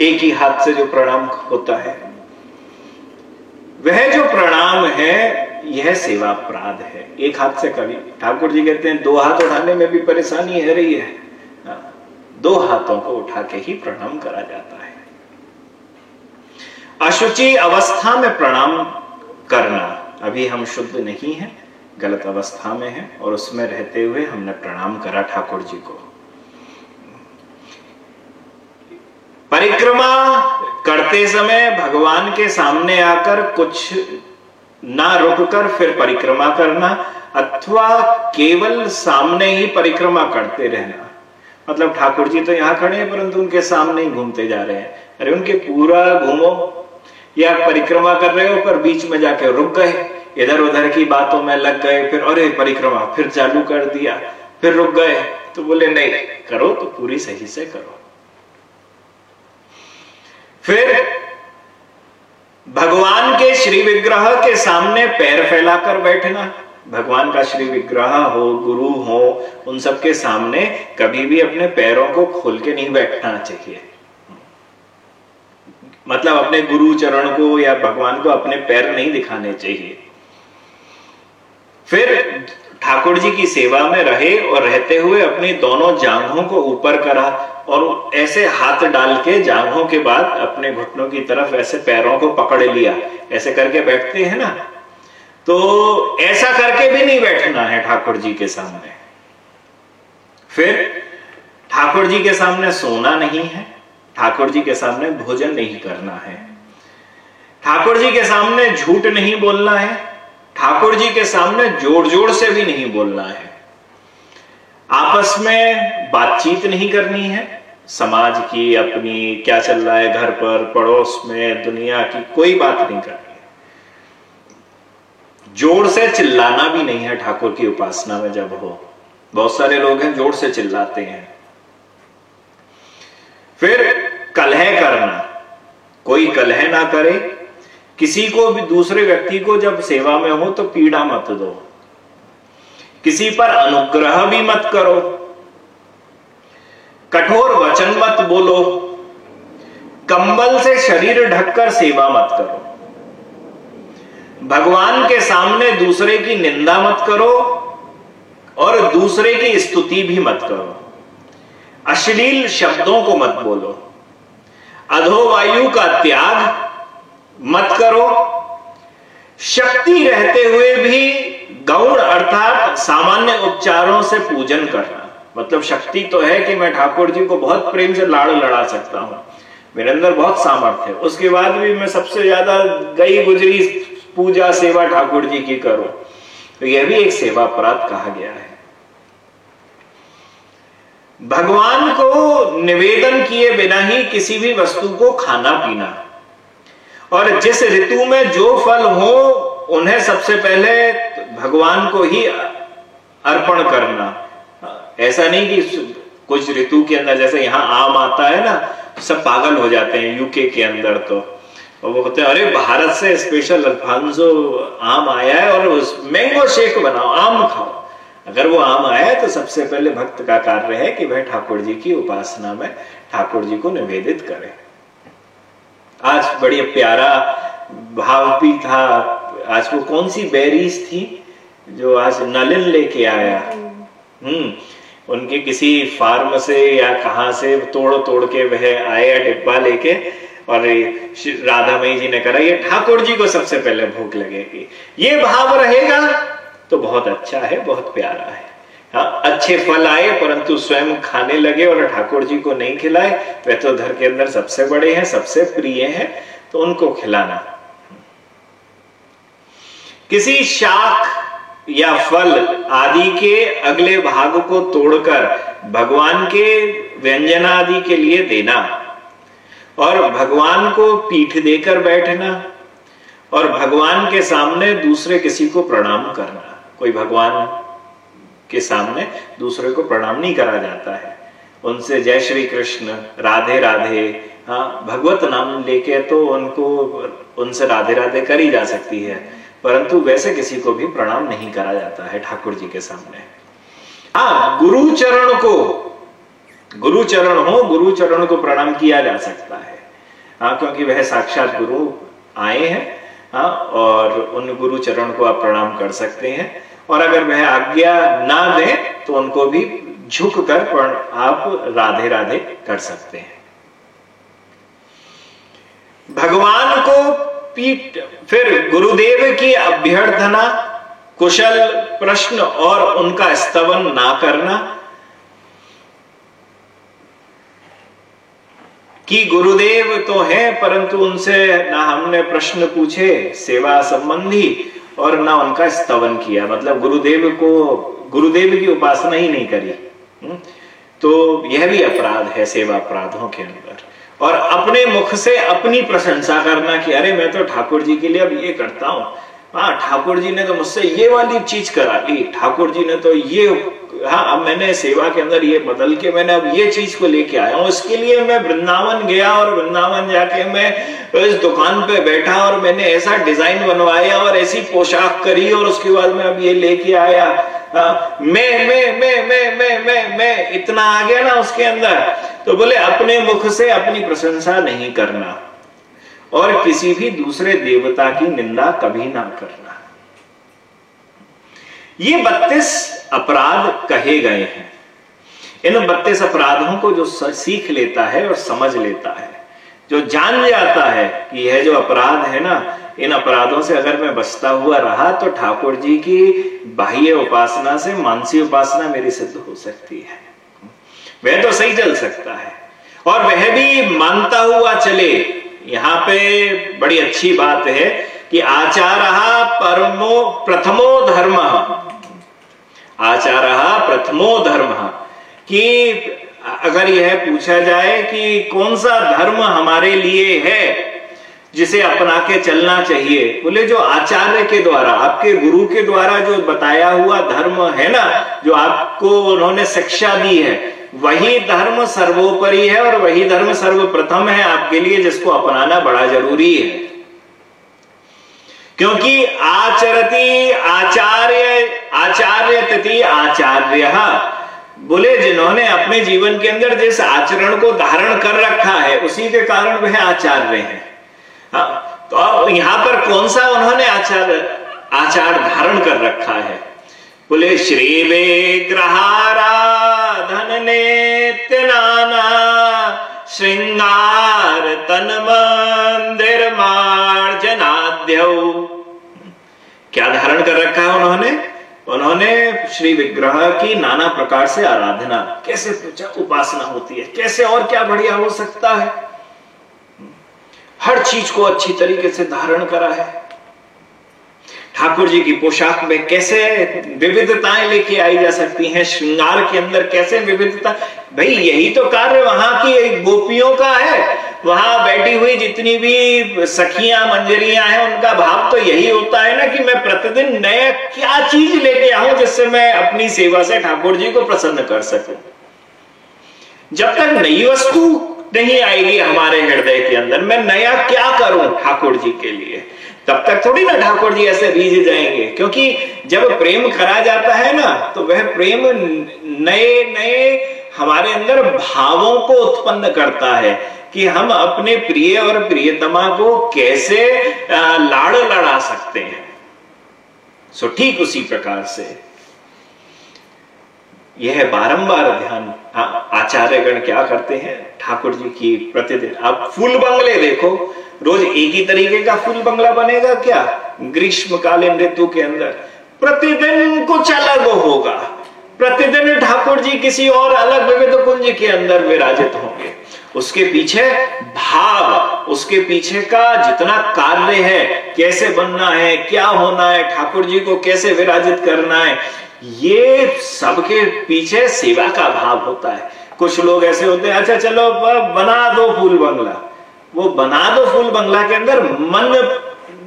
एक ही हाथ से जो प्रणाम होता है। वह जो प्रणाम है, यह सेवा अपराध है। एक हाथ से कभी ठाकुर जी कहते हैं, दो हाथ उठाने में भी परेशानी है, रही है। दो हाथों को उठा के ही प्रणाम करा जाता है। अशुचि अवस्था में प्रणाम करना। अभी हम शुद्ध नहीं है, गलत अवस्था में है, और उसमें रहते हुए हमने प्रणाम करा ठाकुर जी को। परिक्रमा करते समय भगवान के सामने आकर कुछ ना रुककर फिर परिक्रमा करना, अथवा केवल सामने ही परिक्रमा करते रहना। मतलब ठाकुर जी तो यहाँ खड़े हैं, परंतु उनके सामने ही घूमते जा रहे हैं। अरे, उनके पूरा घूमो, या परिक्रमा कर रहे हो, पर बीच में जाके रुक गए। इधर उधर की बातों में लग गए, फिर अरे, परिक्रमा, फिर चालू कर दिया, फिर रुक गए। तो बोले, नहीं, करो तो पूरी सही से करो। फिर भगवान के श्री विग्रह के सामने पैर फैलाकर बैठना। भगवान का श्री विग्रह हो, गुरु हो, उन सबके सामने कभी भी अपने पैरों को खोल के नहीं बैठना चाहिए। मतलब अपने गुरु चरण को या भगवान को अपने पैर नहीं दिखाने चाहिए। फिर ठाकुर जी की सेवा में रहे और रहते हुए अपनी दोनों जांघों को ऊपर करा और ऐसे हाथ डाल के जांघों के बाद अपने घुटनों की तरफ़ ऐसे पैरों को पकड़ लिया। ऐसे करके बैठते हैं ना? तो ऐसा करके भी नहीं बैठना है ठाकुर जी के सामने। फिर ठाकुर जी के सामने सोना नहीं है, ठाकुर जी के सामने भोजन नहीं करना है। ठाकुर जी के सामने झूठ नहीं बोलना है, ठाकुर जी के सामने ज़ोर ज़ोर से भी नहीं बोलना है। आपस में बातचीत नहीं करनी है, समाज की अपनी क्या चल रहा है घर पर, पड़ोस में, दुनिया की कोई बात नहीं करनी। ज़ोर से चिल्लाना भी नहीं है ठाकुर की उपासना में जब हो। बहुत सारे लोग हैं, ज़ोर से चिल्लाते हैं। फिर कलह करना। कोई कलह ना करे। किसी को भी, दूसरे व्यक्ति को जब सेवा में हो तो पीड़ा मत दो। किसी पर अनुग्रह भी मत करो। कठोर वचन मत बोलो। कंबल से शरीर ढककर सेवा मत करो। भगवान के सामने दूसरे की निंदा मत करो और दूसरे की स्तुति भी मत करो। अश्लील शब्दों को मत बोलो। अधोवायु का त्याग मत करो। शक्ति रहते हुए भी गौण अर्थात सामान्य उपचारों से पूजन करना। मतलब शक्ति तो है कि मैं ठाकुर जी को बहुत प्रेम से लाड़ लड़ा सकता हूँ। मेरे अंदर बहुत सामर्थ्य है। उसके बाद भी मैं सबसे ज़्यादा गई गुजरी पूजा सेवा ठाकुर जी की करो? तो यह भी एक सेवा अपराध कहा गया है। भगवान को निवेदन किए बिना ही किसी भी वस्तु को खाना पीना। और जिस ऋतु में जो फल हो, उन्हें सबसे पहले भगवान को ही अर्पण करना। ऐसा नहीं कि कुछ ऋतु के अंदर, जैसे यहाँ आम आता है ना, सब पागल हो जाते हैं यूके के अंदर तो। वो कहते हैं, अरे, भारत से स्पेशल अल्फांसो आम आया है और उस मैंगो शेक बनाओ, आम खाओ। अगर वो आम आया है तो सबसे पहले भक्त का कार्य है कि वह ठाकुर जी की उपासना में ठाकुर जी को निवेदित करे। आज बड़ी प्यारा भाव भी था। आज वो कौन सी बेरीज थी जो आज नलिन लेके आया? हम्म उनके किसी फार्म से या कहा से तोड़ तोड़ के वह आया, डिब्बा लेके और राधा मई जी ने करा, ये ठाकुर जी को सबसे पहले भूख लगेगी। ये भाव रहेगा तो बहुत अच्छा है, बहुत प्यारा है। हाँ अच्छे फल आए, परंतु स्वयं खाने लगे और ठाकुर जी को नहीं खिलाए, वे तो घर के अंदर सबसे बड़े हैं, सबसे प्रिय हैं तो उनको खिलाना। किसी शाख या फल आदि के अगले भाग को तोड़कर भगवान के व्यंजन आदि के लिए देना। और भगवान को पीठ देकर बैठना और भगवान के सामने दूसरे किसी को प्रणाम करना। कोई भगवान के सामने दूसरे को प्रणाम नहीं करा जाता है। उनसे जय श्री कृष्ण, राधे राधे हाँ भगवत नाम लेके तो उनको, उनसे राधे राधे करी जा सकती है। परंतु वैसे किसी को भी प्रणाम नहीं करा जाता है ठाकुर जी के सामने। हाँ गुरु चरण को गुरु चरण हो गुरु चरण को प्रणाम किया जा सकता है। हाँ क्योंकि वह साक्षात गुरु आए हैं हाँ और उन गुरु चरण को आप प्रणाम कर सकते हैं। और अगर वह आज्ञा ना दे तो उनको भी झुक कर आप राधे राधे कर सकते हैं। भगवान को पीठ फिर गुरुदेव की अभ्यर्थना, कुशल प्रश्न और उनका स्तवन ना करना कि गुरुदेव तो है, परंतु उनसे ना हमने प्रश्न पूछे, सेवा संबंधी, और ना उनका स्तवन किया। मतलब गुरुदेव को, गुरुदेव की उपासना ही नहीं करी। हम्म? तो यह भी अपराध है, सेवा अपराधों के अंदर। और अपने मुख से अपनी प्रशंसा करना कि, अरे, मैं तो ठाकुर जी के लिए अब ये करता हूँ। हाँ ठाकुर जी ने तो मुझसे ये वाली चीज़ करा ली। ठाकुर जी ने तो ये हाँ अब मैंने सेवा के अंदर ये बदल के मैंने अब ये चीज़ को लेके आया हूँ। इसके लिए मैं वृंदावन गया और वृंदावन जाके मैं इस दुकान पे बैठा और मैंने ऐसा डिज़ाइन बनवाया और ऐसी पोशाक करी और उसके बाद में अब ये लेके आया। हाँ, मैं मैं मैं मैं मैं मैं मैं इतना आ गया ना उसके अंदर। तो बोले अपने मुख से अपनी प्रशंसा नहीं करना और किसी भी दूसरे देवता की निंदा कभी ना करना। ये बत्तीस अपराध कहे गए हैं। इन बत्तीस अपराधों को जो सीख लेता है और समझ लेता है, जो जान जाता है कि यह जो अपराध है ना, इन अपराधों से अगर मैं बचता हुआ रहा तो ठाकुर जी की बाह्य उपासना से मानसी उपासना मेरी सिद्ध हो सकती है। वह तो सही चल सकता है। और वह भी मानता हुआ चले। यहाँ पे बड़ी अच्छी बात है कि आचार परमो, प्रथमो धर्म। आचार प्रथमो धर्म। कि अगर यह पूछा जाए कि कौन सा धर्म हमारे लिए है, जिसे अपना के चलना चाहिए? बोले, जो आचार्य के द्वारा, आपके गुरु के द्वारा जो बताया हुआ धर्म है ना, जो आपको उन्होंने शिक्षा दी है, वही धर्म सर्वोपरि है और वही धर्म सर्वप्रथम है आपके लिए, जिसको अपनाना बड़ा ज़रूरी है। क्योंकि आचरती आचार्य आचार्य तति आचार्य। बोले जिन्होंने अपने जीवन के अंदर जिस आचरण को धारण कर रखा है उसी के कारण वह आचार्य हैं। हाँ, तो अब यहाँ पर कौन सा उन्होंने आचार आचार धारण कर रखा है? बोले श्री विग्रहाराधन नेत्य नाना श्रृंगार तन मंदिर मार्जनाद्य क्या धारण कर रखा है उन्होंने? उन्होंने श्री विग्रह की नाना प्रकार से आराधना। कैसे उपासना होती है? कैसे और क्या बढ़िया हो सकता है? हर चीज़ को अच्छी तरीके से धारण करा है। ठाकुर जी की पोशाक में कैसे विविधताएँ लेके आई जा सकती हैं? श्रृंगार के अंदर कैसे विविधता? भाई, यही तो कार्य वहाँ की गोपियों का है। वहाँ बैठी हुई जितनी भी सखियाँ, मंजरियाँ हैं, उनका भाव तो यही होता है ना कि मैं प्रतिदिन नया क्या चीज़ लेके आऊँ जिससे मैं अपनी सेवा से ठाकुर जी को प्रसन्न कर सकूँ? जब तक नई वस्तु नहीं आएगी हमारे हृदय के अंदर, मैं नया क्या करूँ ठाकुर जी के लिए? तब तक थोड़ी ना ठाकुर जी ऐसे रीझ जाएँगे, क्योंकि जब प्रेम करा जाता है ना तो वह प्रेम नए नए हमारे अंदर भावों को उत्पन्न करता है कि हम अपने प्रिय और प्रियतमा को कैसे लाड़ लड़ा सकते हैं। सो ठीक उसी प्रकार से यह बारंबार ध्यान। आचार्यगण क्या करते हैं? ठाकुर जी की प्रतिदिन। आप फूल बंगले देखो। रोज एक ही तरीके का फूल बंगला बनेगा क्या? ग्रीष्मकालीन ऋतु के अंदर। प्रतिदिन कुछ अलग होगा। प्रतिदिन ठाकुर जी किसी और अलग विविध कुंज के अंदर विराजित होंगे। उसके पीछे भाव, उसके पीछे का जितना कार्य है, कैसे बनना है, क्या होना है ठाकुर जी को कैसे विराजित करना है ये सबके पीछे सेवा का भाव होता है। कुछ लोग ऐसे होते हैं अच्छा चलो बना दो फूल बंगला। वो बना दो फूल बंगला के अंदर मन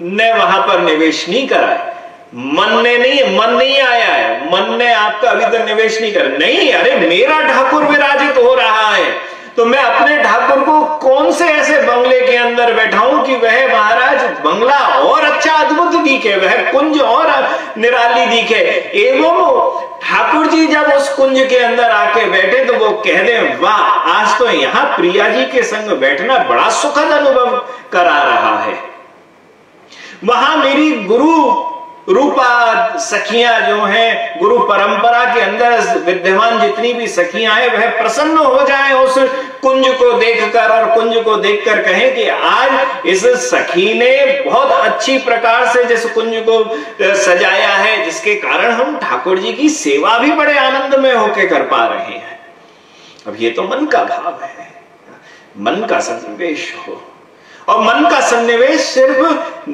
ने वहाँ पर निवेश नहीं करा है। मन ने नहीं, मन नहीं आया है। मन ने आपका अभी तक निवेश नहीं करा। नहीं, अरे मेरा ठाकुर विराजित हो रहा है। तो मैं अपने ठाकुर को कौन से ऐसे बंगले के अंदर बैठाऊं कि वह महाराज बंगला और अच्छा अद्भुत दिखे, वह कुंज और निराली दिखे। एवं ठाकुर जी जब उस कुंज के अंदर आके बैठे तो वो कह दे वाह, आज तो यहाँ प्रिया जी के संग बैठना बड़ा सुखद अनुभव करा रहा है। वहाँ मेरी गुरु रूपा सखियाँ जो हैं, गुरु परंपरा के अंदर विद्यमान जितनी भी सखियाँ हैं, वह प्रसन्न हो जाए उस कुंज को देखकर और कुंज को देखकर कहें कि आज इस सखी ने बहुत अच्छी प्रकार से जिस कुंज को सजाया है, जिसके कारण हम ठाकुर जी की सेवा भी बड़े आनंद में होके कर पा रहे हैं। अब ये तो मन का भाव है, मन का सन्निवेश हो। और मन का सन्निवेश सिर्फ़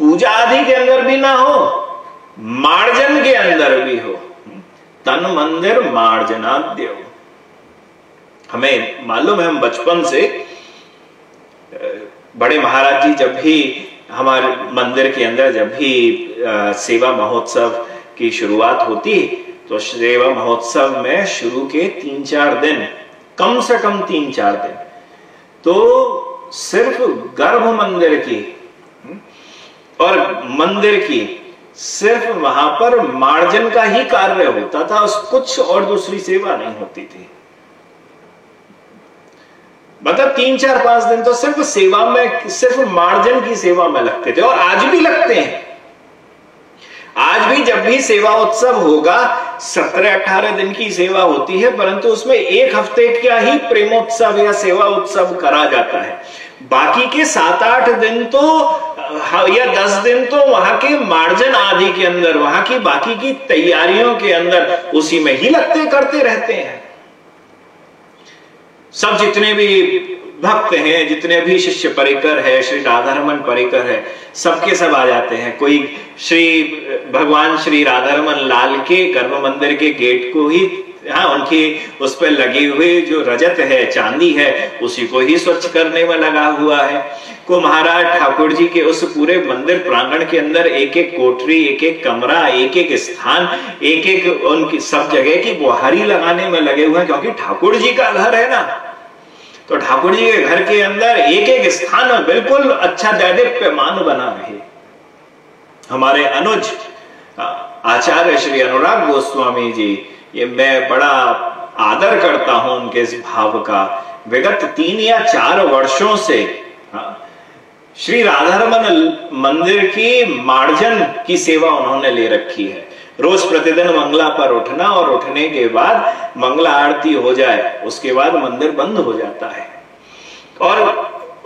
पूजा आदि के अंदर भी ना हो, मार्जन के अंदर भी हो। तन मंदिर मार्जनाद्य हो। हमें मालूम है, हम बचपन से बड़े महाराज जी जब भी हमारे मंदिर के अंदर जब भी सेवा महोत्सव की शुरुआत होती तो सेवा महोत्सव में शुरू के तीन चार दिन, कम से कम तीन चार दिन तो सिर्फ़ गर्भ मंदिर की और मंदिर की सिर्फ़ वहाँ पर मार्जन का ही कार्य होता था, उस कुछ और दूसरी सेवा नहीं होती थी। मतलब तीन चार पाँच दिन तो सिर्फ़ सेवा में, सिर्फ़ मार्जन की सेवा में लगते थे, और आज भी लगते हैं। आज भी जब भी सेवा उत्सव होगा, सत्रह अठारह दिन की सेवा होती है, परंतु उसमें एक हफ़्ते का ही प्रेमोत्सव या सेवा उत्सव करा जाता है। बाकी के सात आठ दिन तो या दस दिन तो वहाँ के मार्जन आदि के अंदर, वहाँ की बाकी की तैयारियों के अंदर उसी में ही लगते करते रहते हैं। सब जितने भी भक्त हैं, जितने भी शिष्य परिकर है, श्री राधारमन परिकर है, सबके सब आ जाते हैं। कोई श्री, भगवान श्री राधारमन लाल के गर्भ मंदिर के गेट को ही हाँ उनकी उस पर लगी हुई जो रजत है, चांदी है, उसी को ही स्वच्छ करने में लगा हुआ है। को महाराज ठाकुर जी के उस पूरे मंदिर प्रांगण के अंदर एक एक कोठरी एक एक कमरा एक एक स्थान एक एक उनकी सब जगह की बुहारी लगाने में लगे हुए हैं, क्योंकि ठाकुर जी का घर है ना। तो ठाकुर जी के घर के अंदर एक एक स्थान में बिल्कुल अच्छा दैदिप्यमान बना रहे। हमारे अनुज आचार्य श्री अनुराग गोस्वामी जी ये मैं बड़ा आदर करता हूँ उनके इस भाव का। विगत तीन या चार वर्षों से हाँ, श्री राधारमन मंदिर की मार्जन की सेवा उन्होंने ले रखी है। रोज प्रतिदिन मंगला पर उठना और उठने के बाद मंगला आरती हो जाए उसके बाद मंदिर बंद हो जाता है। और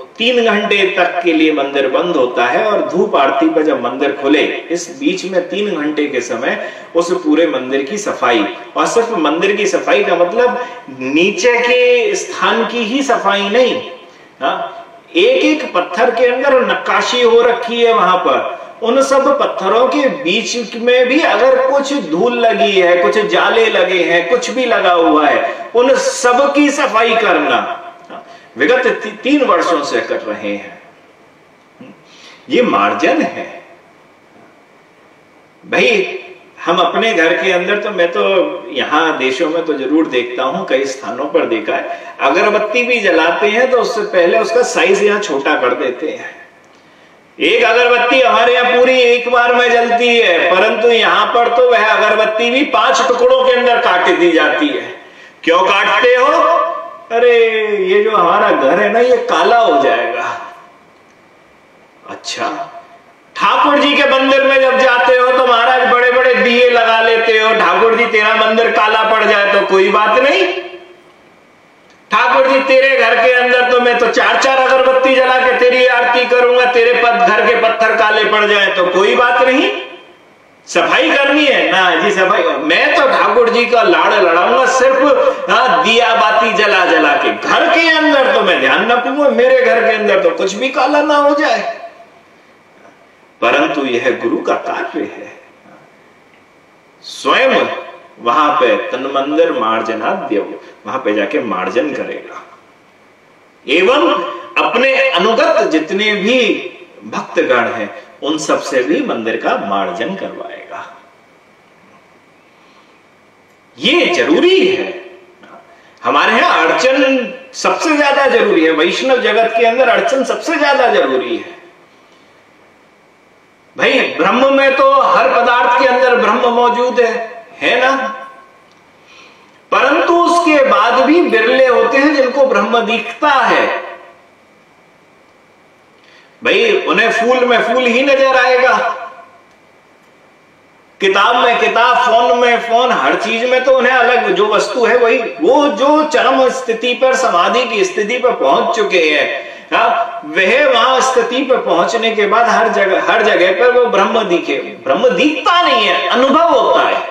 तीन घंटे तक के लिए मंदिर बंद होता है और धूप आरती पर जब मंदिर खुले, इस बीच में तीन घंटे के समय उस पूरे मंदिर की सफ़ाई। और सिर्फ़ मंदिर की सफ़ाई का मतलब नीचे के स्थान की ही सफ़ाई नहीं। हा? एक एक पत्थर के अंदर नक्काशी हो रखी है वहाँ पर। उन सब पत्थरों के बीच में भी अगर कुछ धूल लगी है, कुछ जाले लगे हैं, कुछ भी लगा हुआ है, उन सब की सफ़ाई करना। विगत ती, तीन वर्षों से कर रहे हैं। ये मार्जन है। भाई हम अपने घर के अंदर तो मैं तो यहाँ देशों में तो ज़रूर देखता हूँ कई स्थानों पर देखा है। अगरबत्ती भी जलाते हैं तो उससे पहले उसका साइज़ यहाँ छोटा कर देते हैं। एक अगरबत्ती हमारे यहाँ पूरी एक बार में जलती है परंतु यहाँ पर तो वह अगरबत्ती भी पाँच टुकड़ों के अंदर काट दी जाती है। क्यों काटते हो? अरे, ये जो हमारा घर है ना, ये काला हो जाएगा। अच्छा ठाकुर जी के मंदिर में जब जाते हो तो महाराज बड़े बड़े दिए लगा लेते हो। ठाकुर जी, तेरा मंदिर काला पड़ जाए तो कोई बात नहीं। ठाकुर जी, तेरे घर के अंदर तो मैं तो चार चार अगरबत्ती जला के तेरी आरती करूँगा, तेरे पद, घर के पत्थर काले पड़ जाए तो कोई बात नहीं। सफ़ाई करनी है? ना जी, सफ़ाई। मैं तो ठाकुर जी का लाड़ लड़ाऊँगा सिर्फ़ हाँ दिया बाती जला जला के। घर के अंदर तो मैं ध्यान रखूँगा, मेरे घर के अंदर तो कुछ भी काला ना हो जाए। परंतु यह गुरु का कार्य है। स्वयं वहाँ पे तन मंदिर मार्जनाद्य वहाँ पे जाके मार्जन करेगा। एवं अपने अनुगत जितने भी भक्तगण हैं उन सबसे भी मंदिर का मार्जन करवाएगा। ये ज़रूरी है। हमारे यहाँ अड़चन सबसे ज़्यादा ज़रूरी है। वैष्णव जगत के अंदर अड़चन सबसे ज़्यादा ज़रूरी है। भाई, ब्रह्म में तो हर पदार्थ के अंदर ब्रह्म मौजूद है है ना? परंतु उसके बाद भी बिरले होते हैं जिनको ब्रह्म दिखता है। भाई उन्हें फूल में फूल ही नज़र आएगा। किताब में किताब फ़ोन में फ़ोन हर चीज़ में तो उन्हें अलग जो वस्तु है वही वो जो चरम स्थिति पर समाधि की स्थिति पर पहुँच चुके हैं। हाँ, वह वहाँ स्थिति पर पहुँचने के बाद हर जगह हर जगह पर वो ब्रह्म दिखे। ब्रह्म दिखता नहीं है अनुभव होता है।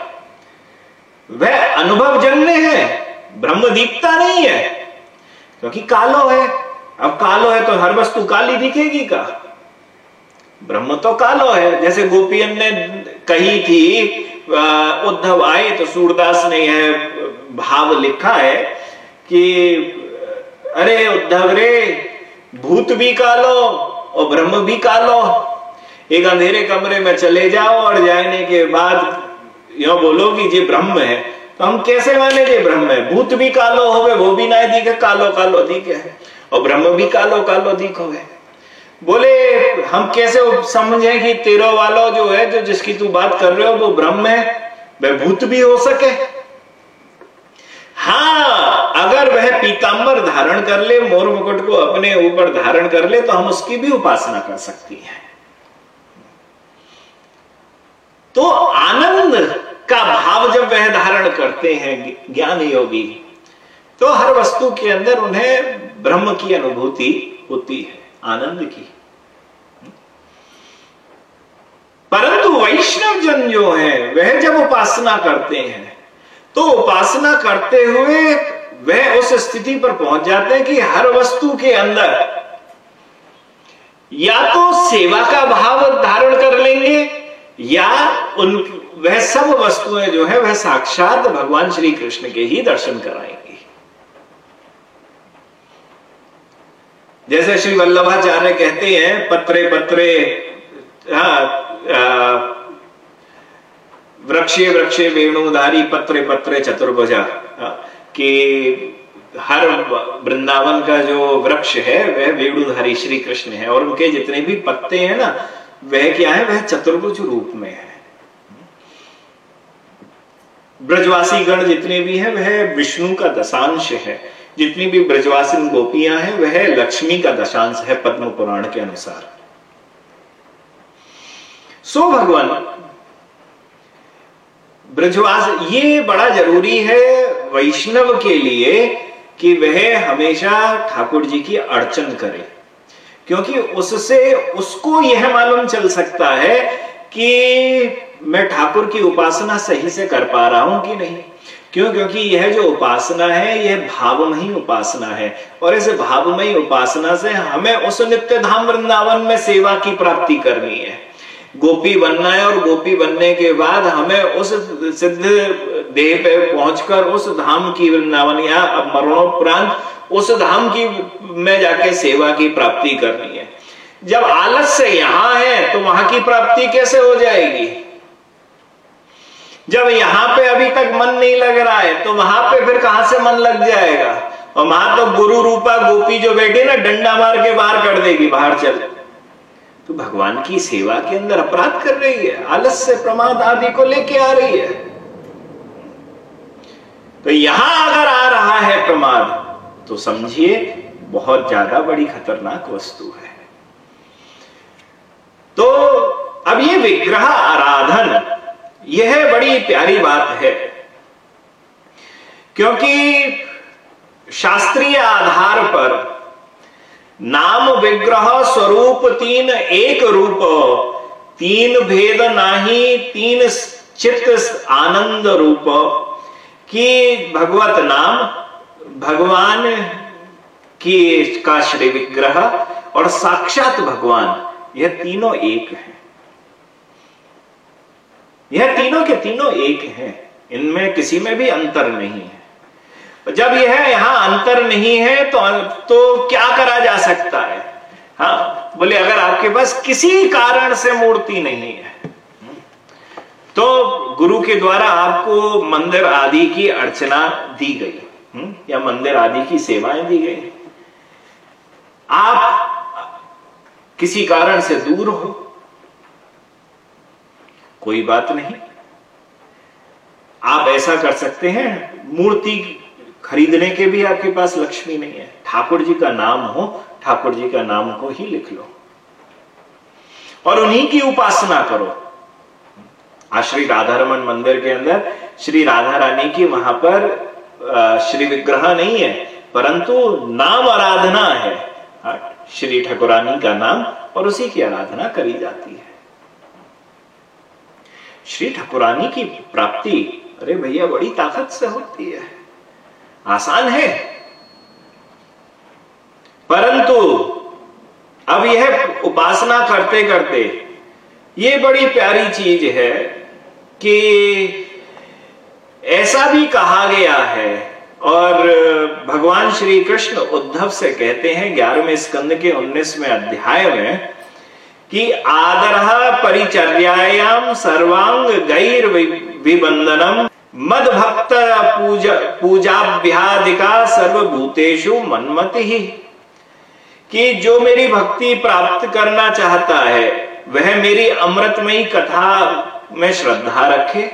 वह अनुभव जन्य है ब्रह्म दिखता नहीं है क्योंकि कालो है। अब कालो है तो हर वस्तु काली दिखेगी का? ब्रह्म तो कालो है। जैसे गोपियन ने कही थी उद्धव आए तो सूरदास ने यह भाव लिखा है कि, अरे उद्धव रे, भूत भी कालो और ब्रह्म भी कालो। एक अंधेरे कमरे में चले जाओ और जाने के बाद यो बोलो कि ये ब्रह्म है। तो हम कैसे माने ये ब्रह्म है? भूत भी कालो हो वो भी ना दिखे कालो कालो दिखे। और ब्रह्म भी कालो कालो दिखो है। बोले, हम कैसे समझे कि तेरो वालो जो है, जो जिसकी तू बात कर रहे हो, वो ब्रह्म है? वह भूत भी हो सके। हाँ अगर वह पीताम्बर धारण कर ले, मोर मुकुट को अपने ऊपर धारण कर ले तो हम उसकी भी उपासना कर सकती हैं। तो आनंद का भाव जब वह धारण करते हैं, ज्ञान योगी तो हर वस्तु के अंदर उन्हें ब्रह्म की अनुभूति होती है, आनंद की। परंतु वैष्णव जन जो है, वह जब उपासना करते हैं तो उपासना करते हुए वह उस स्थिति पर पहुँच जाते हैं कि हर वस्तु के अंदर या तो सेवा का भाव धारण कर लेंगे, या उन, वह सब वस्तुएँ जो है, वह साक्षात भगवान श्री कृष्ण के ही दर्शन कराएँगे। जैसे श्री वल्लभाचार्य कहते हैं, पत्रे पत्रे हाँ वृक्षे वृक्षे, वेणुधारी, पत्रे पत्रे, चतुर्भुजा कि हर वृंदावन का जो वृक्ष है, वह वेणुधारी श्री कृष्ण है, और उनके जितने भी पत्ते हैं ना, वह क्या है? वह चतुर्भुज रूप में है। ब्रजवासी गण जितने भी हैं, वह विष्णु का दशांश है। जितनी भी ब्रजवासी गोपियाँ हैं, वह लक्ष्मी का दशांश है पद्म पुराण के अनुसार। सो भगवान, ब्रजवास, ये बड़ा ज़रूरी है वैष्णव के लिए कि वह हमेशा ठाकुर जी की अर्चन करे। क्योंकि उससे, उसको यह मालूम चल सकता है कि मैं ठाकुर की उपासना सही से कर पा रहा हूँ कि नहीं। क्यों? क्योंकि यह जो उपासना है, यह भावमयी उपासना है। और इस भावमयी उपासना से हमें उस नित्य धाम वृंदावन में सेवा की प्राप्ति करनी है। गोपी बनना है और गोपी बनने के बाद हमें उस सिद्ध देह पे पहुंचकर उस धाम की वृंदावन या मरणोपरांत उस धाम की में जाके सेवा की प्राप्ति करनी है। जब आलस से यहाँ है तो वहाँ की प्राप्ति कैसे हो जाएगी? जब यहाँ पे अभी तक मन नहीं लग रहा है तो वहाँ पे फिर कहाँ से मन लग जाएगा? और वहाँ तो गुरु रूपा गोपी जो बैठी ना, डंडा मार के बाहर कर देगी, बाहर चल। तो भगवान की सेवा के अंदर अपराध कर रही है, आलस्य प्रमाद आदि को लेके आ रही है। तो यहाँ अगर आ रहा है प्रमाद तो समझिए, बहुत ज़्यादा बड़ी खतरनाक वस्तु है। तो अब ये विग्रह आराधन यह बड़ी प्यारी बात है, क्योंकि शास्त्रीय आधार पर नाम विग्रह स्वरूप तीन एक रूप, तीन भेद नाही, तीन चित्त आनंद रूप, कि भगवत नाम, भगवान की का श्री विग्रह और साक्षात भगवान, यह तीनों एक है। यह तीनों के तीनों एक हैं। इनमें किसी में भी अंतर नहीं है। जब यह यहाँ अंतर नहीं है तो तो क्या करा जा सकता है? हाँ बोले अगर आपके पास किसी कारण से मूर्ति नहीं है तो गुरु के द्वारा आपको मंदिर आदि की अर्चना दी गई हम्म, या मंदिर आदि की सेवाएँ दी गई। आप किसी कारण से दूर हो कोई बात नहीं। आप ऐसा कर सकते हैं, मूर्ति खरीदने के भी आपके पास लक्ष्मी नहीं है। ठाकुर जी का नाम हो, ठाकुर जी का नाम को ही लिख लो। और उन्हीं की उपासना करो। आज श्री राधा रमन मंदिर के अंदर, श्री राधा रानी की वहाँ पर श्री विग्रह नहीं है, परंतु नाम आराधना है, श्री ठकुरानी का नाम और उसी की आराधना करी जाती है। श्री ठकुरानी की प्राप्ति, अरे भैया, बड़ी ताकत से होती है। आसान है। परंतु, अब यह उपासना करते करते, ये बड़ी प्यारी चीज़ है कि ऐसा भी कहा गया है, और भगवान श्री कृष्ण उद्धव से कहते हैं, ग्यारहवें स्कंद के उन्नीसवें अध्याय में कि आदर परिचर्यायाम सर्वांग गैर विबंधनम मद भक्त पूजा पूजाभ्यादिका सर्वभूतेषु मनमति। ही कि जो मेरी भक्ति प्राप्त करना चाहता है, वह मेरी अमृतमयी कथा में श्रद्धा रखे।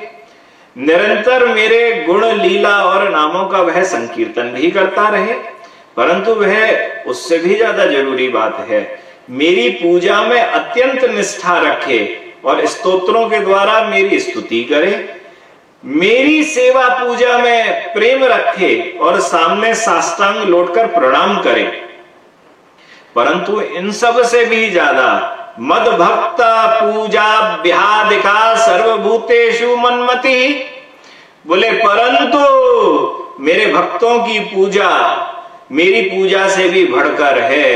निरंतर मेरे गुण, लीला और नामों का वह संकीर्तन भी करता रहे। परंतु वह उससे भी ज़्यादा ज़रूरी बात है मेरी पूजा में अत्यंत निष्ठा रखे और स्तोत्रों के द्वारा मेरी स्तुति करे। मेरी सेवा पूजा में प्रेम रखे और सामने साष्टांग लौटकर प्रणाम करे। परंतु इन सबसे भी ज़्यादा मद भक्त पूजा ब्यादिका सर्वभूतेषु मनमति। बोले, परंतु मेरे भक्तों की पूजा मेरी पूजा से भी बढ़कर है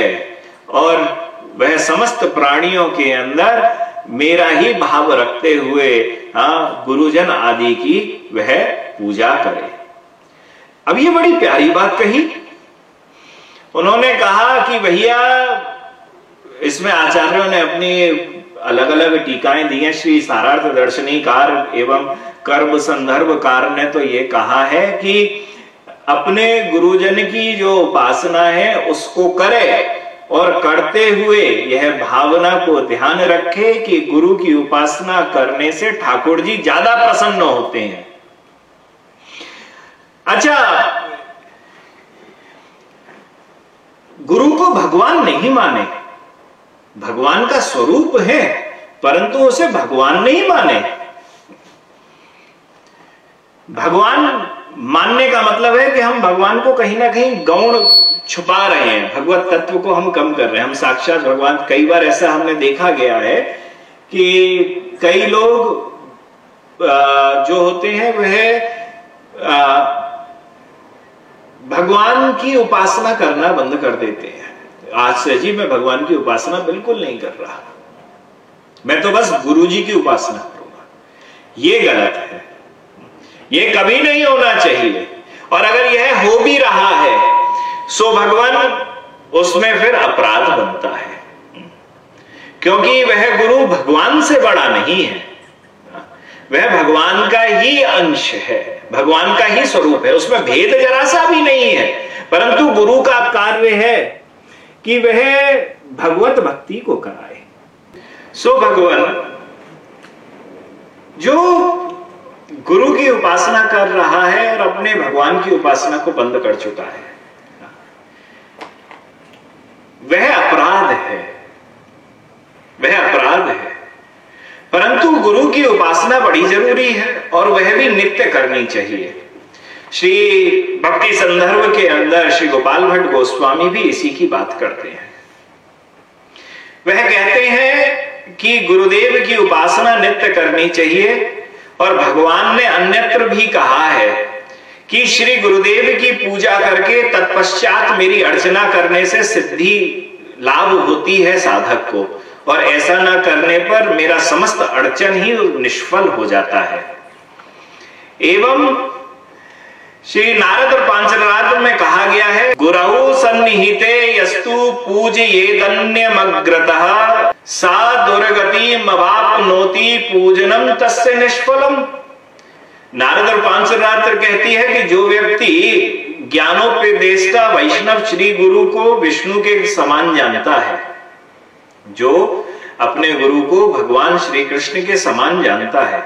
और वह समस्त प्राणियों के अंदर मेरा ही भाव रखते हुए हाँ गुरुजन आदि की वह पूजा करे। अब ये बड़ी प्यारी बात कही। उन्होंने कहा कि भैया, इसमें आचार्यों ने अपनी अलग अलग टीकाएँ दी हैं, श्री सारार्थ दर्शनी कार एवं कर्म संदर्भ कार ने तो ये कहा है कि अपने गुरुजन की जो उपासना है, उसको करे। और करते हुए यह भावना को ध्यान रखे कि गुरु की उपासना करने से ठाकुर जी ज़्यादा प्रसन्न होते हैं। अच्छा गुरु को भगवान नहीं माने। भगवान का स्वरूप है, परंतु उसे भगवान नहीं माने। भगवान मानने का मतलब है कि हम भगवान को कहीं ना कहीं गौण छुपा रहे हैं। भगवत तत्व को हम कम कर रहे हैं। हम साक्षात भगवान, कई बार ऐसा हमने देखा गया है कि कई लोग जो होते हैं, वह भगवान की उपासना करना बंद कर देते हैं। आज से जी मैं भगवान की उपासना बिल्कुल नहीं कर रहा। मैं तो बस गुरु जी की उपासना करूँगा। ये गलत है। ये कभी नहीं होना चाहिए। और अगर यह हो भी रहा है, सो भगवान उसमें फिर अपराध बनता है। क्योंकि वह गुरु भगवान से बड़ा नहीं है। वह भगवान का ही अंश है, भगवान का ही स्वरूप है। उसमें भेद जरा सा भी नहीं है। परंतु गुरु का कार्य है कि वह भगवत भक्ति को कराए। सो भगवान, जो गुरु की उपासना कर रहा है और अपने भगवान की उपासना को बंद कर चुका है। वह अपराध है। वह अपराध है। परंतु गुरु की उपासना बड़ी ज़रूरी है और वह भी नित्य करनी चाहिए। श्री भक्ति संदर्भ के अंदर श्री गोपाल भट्ट गोस्वामी भी इसी की बात करते हैं। वह कहते हैं कि गुरुदेव की उपासना नित्य करनी चाहिए। और भगवान ने अन्यत्र भी कहा है कि श्री गुरुदेव की पूजा करके तत्पश्चात मेरी अर्चना करने से सिद्धि लाभ होती है साधक को। और ऐसा ना करने पर मेरा समस्त अड़चन ही निष्फल हो जाता है। एवं श्री नारद और पांचरात्र में कहा गया है, गुरु सन्निहिते यस्तु पूज ये दन्यमग्रतः सा दुर्गति मवापनोति पूजनम तस्य निष्फलम। नारद और पांचरात्र कहती है कि जो व्यक्ति ज्ञानोपदेष्टा वैष्णव श्री गुरु को विष्णु के समान जानता है, जो अपने गुरु को भगवान श्री कृष्ण के समान जानता है,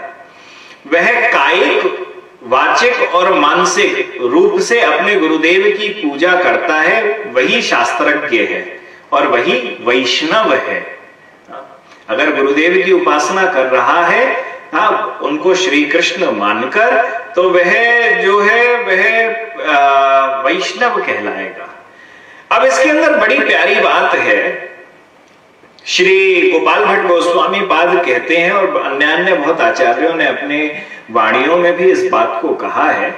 वह कायिक, वाचिक और मानसिक रूप से अपने गुरुदेव की पूजा करता है, वही शास्त्रज्ञ है और वही वैष्णव है। अगर गुरुदेव की उपासना कर रहा है हाँ उनको श्री कृष्ण मानकर तो वह जो है, वह वैष्णव कहलाएगा। अब इसके अंदर बड़ी प्यारी बात है। श्री गोपाल भट्ट गोस्वामी पाद कहते हैं और अन्य अन्य बहुत आचार्यों ने अपने वाणियों में भी इस बात को कहा है।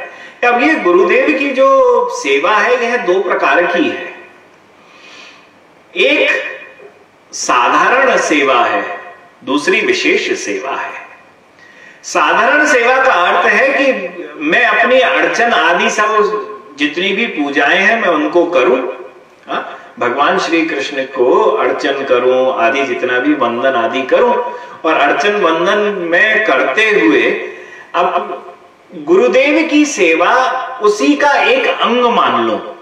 कि अब ये गुरुदेव की जो सेवा है, यह दो प्रकार की है। एक साधारण सेवा है, दूसरी विशेष सेवा है साधारण सेवा का अर्थ है कि मैं अपनी अड़चन आदि सब, जितनी भी पूजाएँ हैं, मैं उनको करूँ, हा? भगवान श्री कृष्ण को अर्चन करूँ, आदि जितना भी वंदन आदि करूँ, और अर्चन वंदन में करते हुए, अब गुरुदेव की सेवा उसी का एक अंग मान लो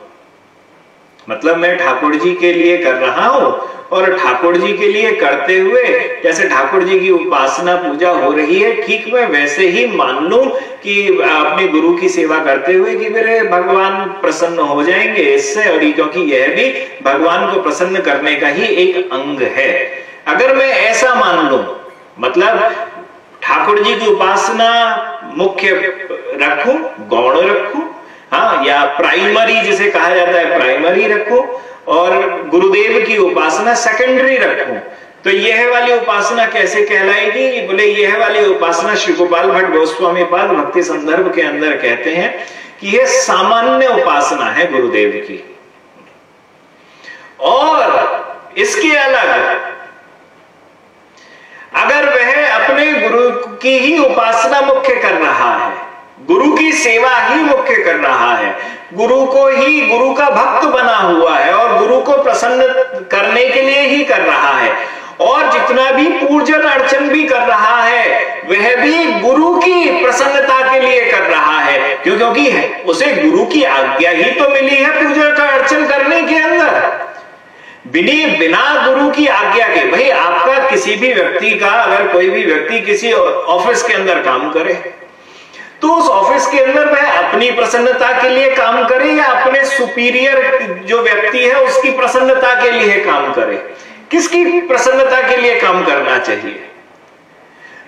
मतलब मैं ठाकुर जी के लिए कर रहा हूँ और ठाकुर जी के लिए करते हुए जैसे ठाकुर जी की उपासना पूजा हो रही है, ठीक मैं वैसे ही मान लू कि अपने गुरु की सेवा करते हुए कि मेरे भगवान प्रसन्न हो जाएँगे। इससे और क्योंकि यह भी भगवान को प्रसन्न करने का ही एक अंग है। अगर मैं ऐसा मान लू मतलब ठाकुर जी की उपासना मुख्य रखू, गौण रखू हाँ या प्राइमरी जिसे कहा जाता है प्राइमरी रखो और गुरुदेव की उपासना सेकेंडरी रखो। तो यह वाली उपासना कैसे कहलाएगी? बोले, यह वाली उपासना श्री गोपाल भट्ट गोस्वामी पाद भक्ति संदर्भ के अंदर कहते हैं कि यह सामान्य उपासना है गुरुदेव की। और इसके अलग, अगर वह अपने गुरु की ही उपासना मुख्य कर रहा है गुरु की सेवा ही मुख्य कर रहा है। गुरु को ही गुरु का भक्त बना हुआ है और गुरु को प्रसन्न करने के लिए ही कर रहा है। और जितना भी पूजन अर्चन भी कर रहा है, वह भी गुरु की प्रसन्नता के लिए कर रहा है। क्यों? क्योंकि उसे गुरु की आज्ञा ही तो मिली है पूजन का अर्चन करने के अंदर। बिनी बिना गुरु की आज्ञा के, भाई आपका किसी भी व्यक्ति का, अगर कोई भी व्यक्ति किसी ऑफ़िस के अंदर काम करे तो उस ऑफ़िस के अंदर वह अपनी प्रसन्नता के लिए काम करे या अपने सुपीरियर जो व्यक्ति है, उसकी प्रसन्नता के लिए काम करे? किसकी प्रसन्नता के लिए काम करना चाहिए?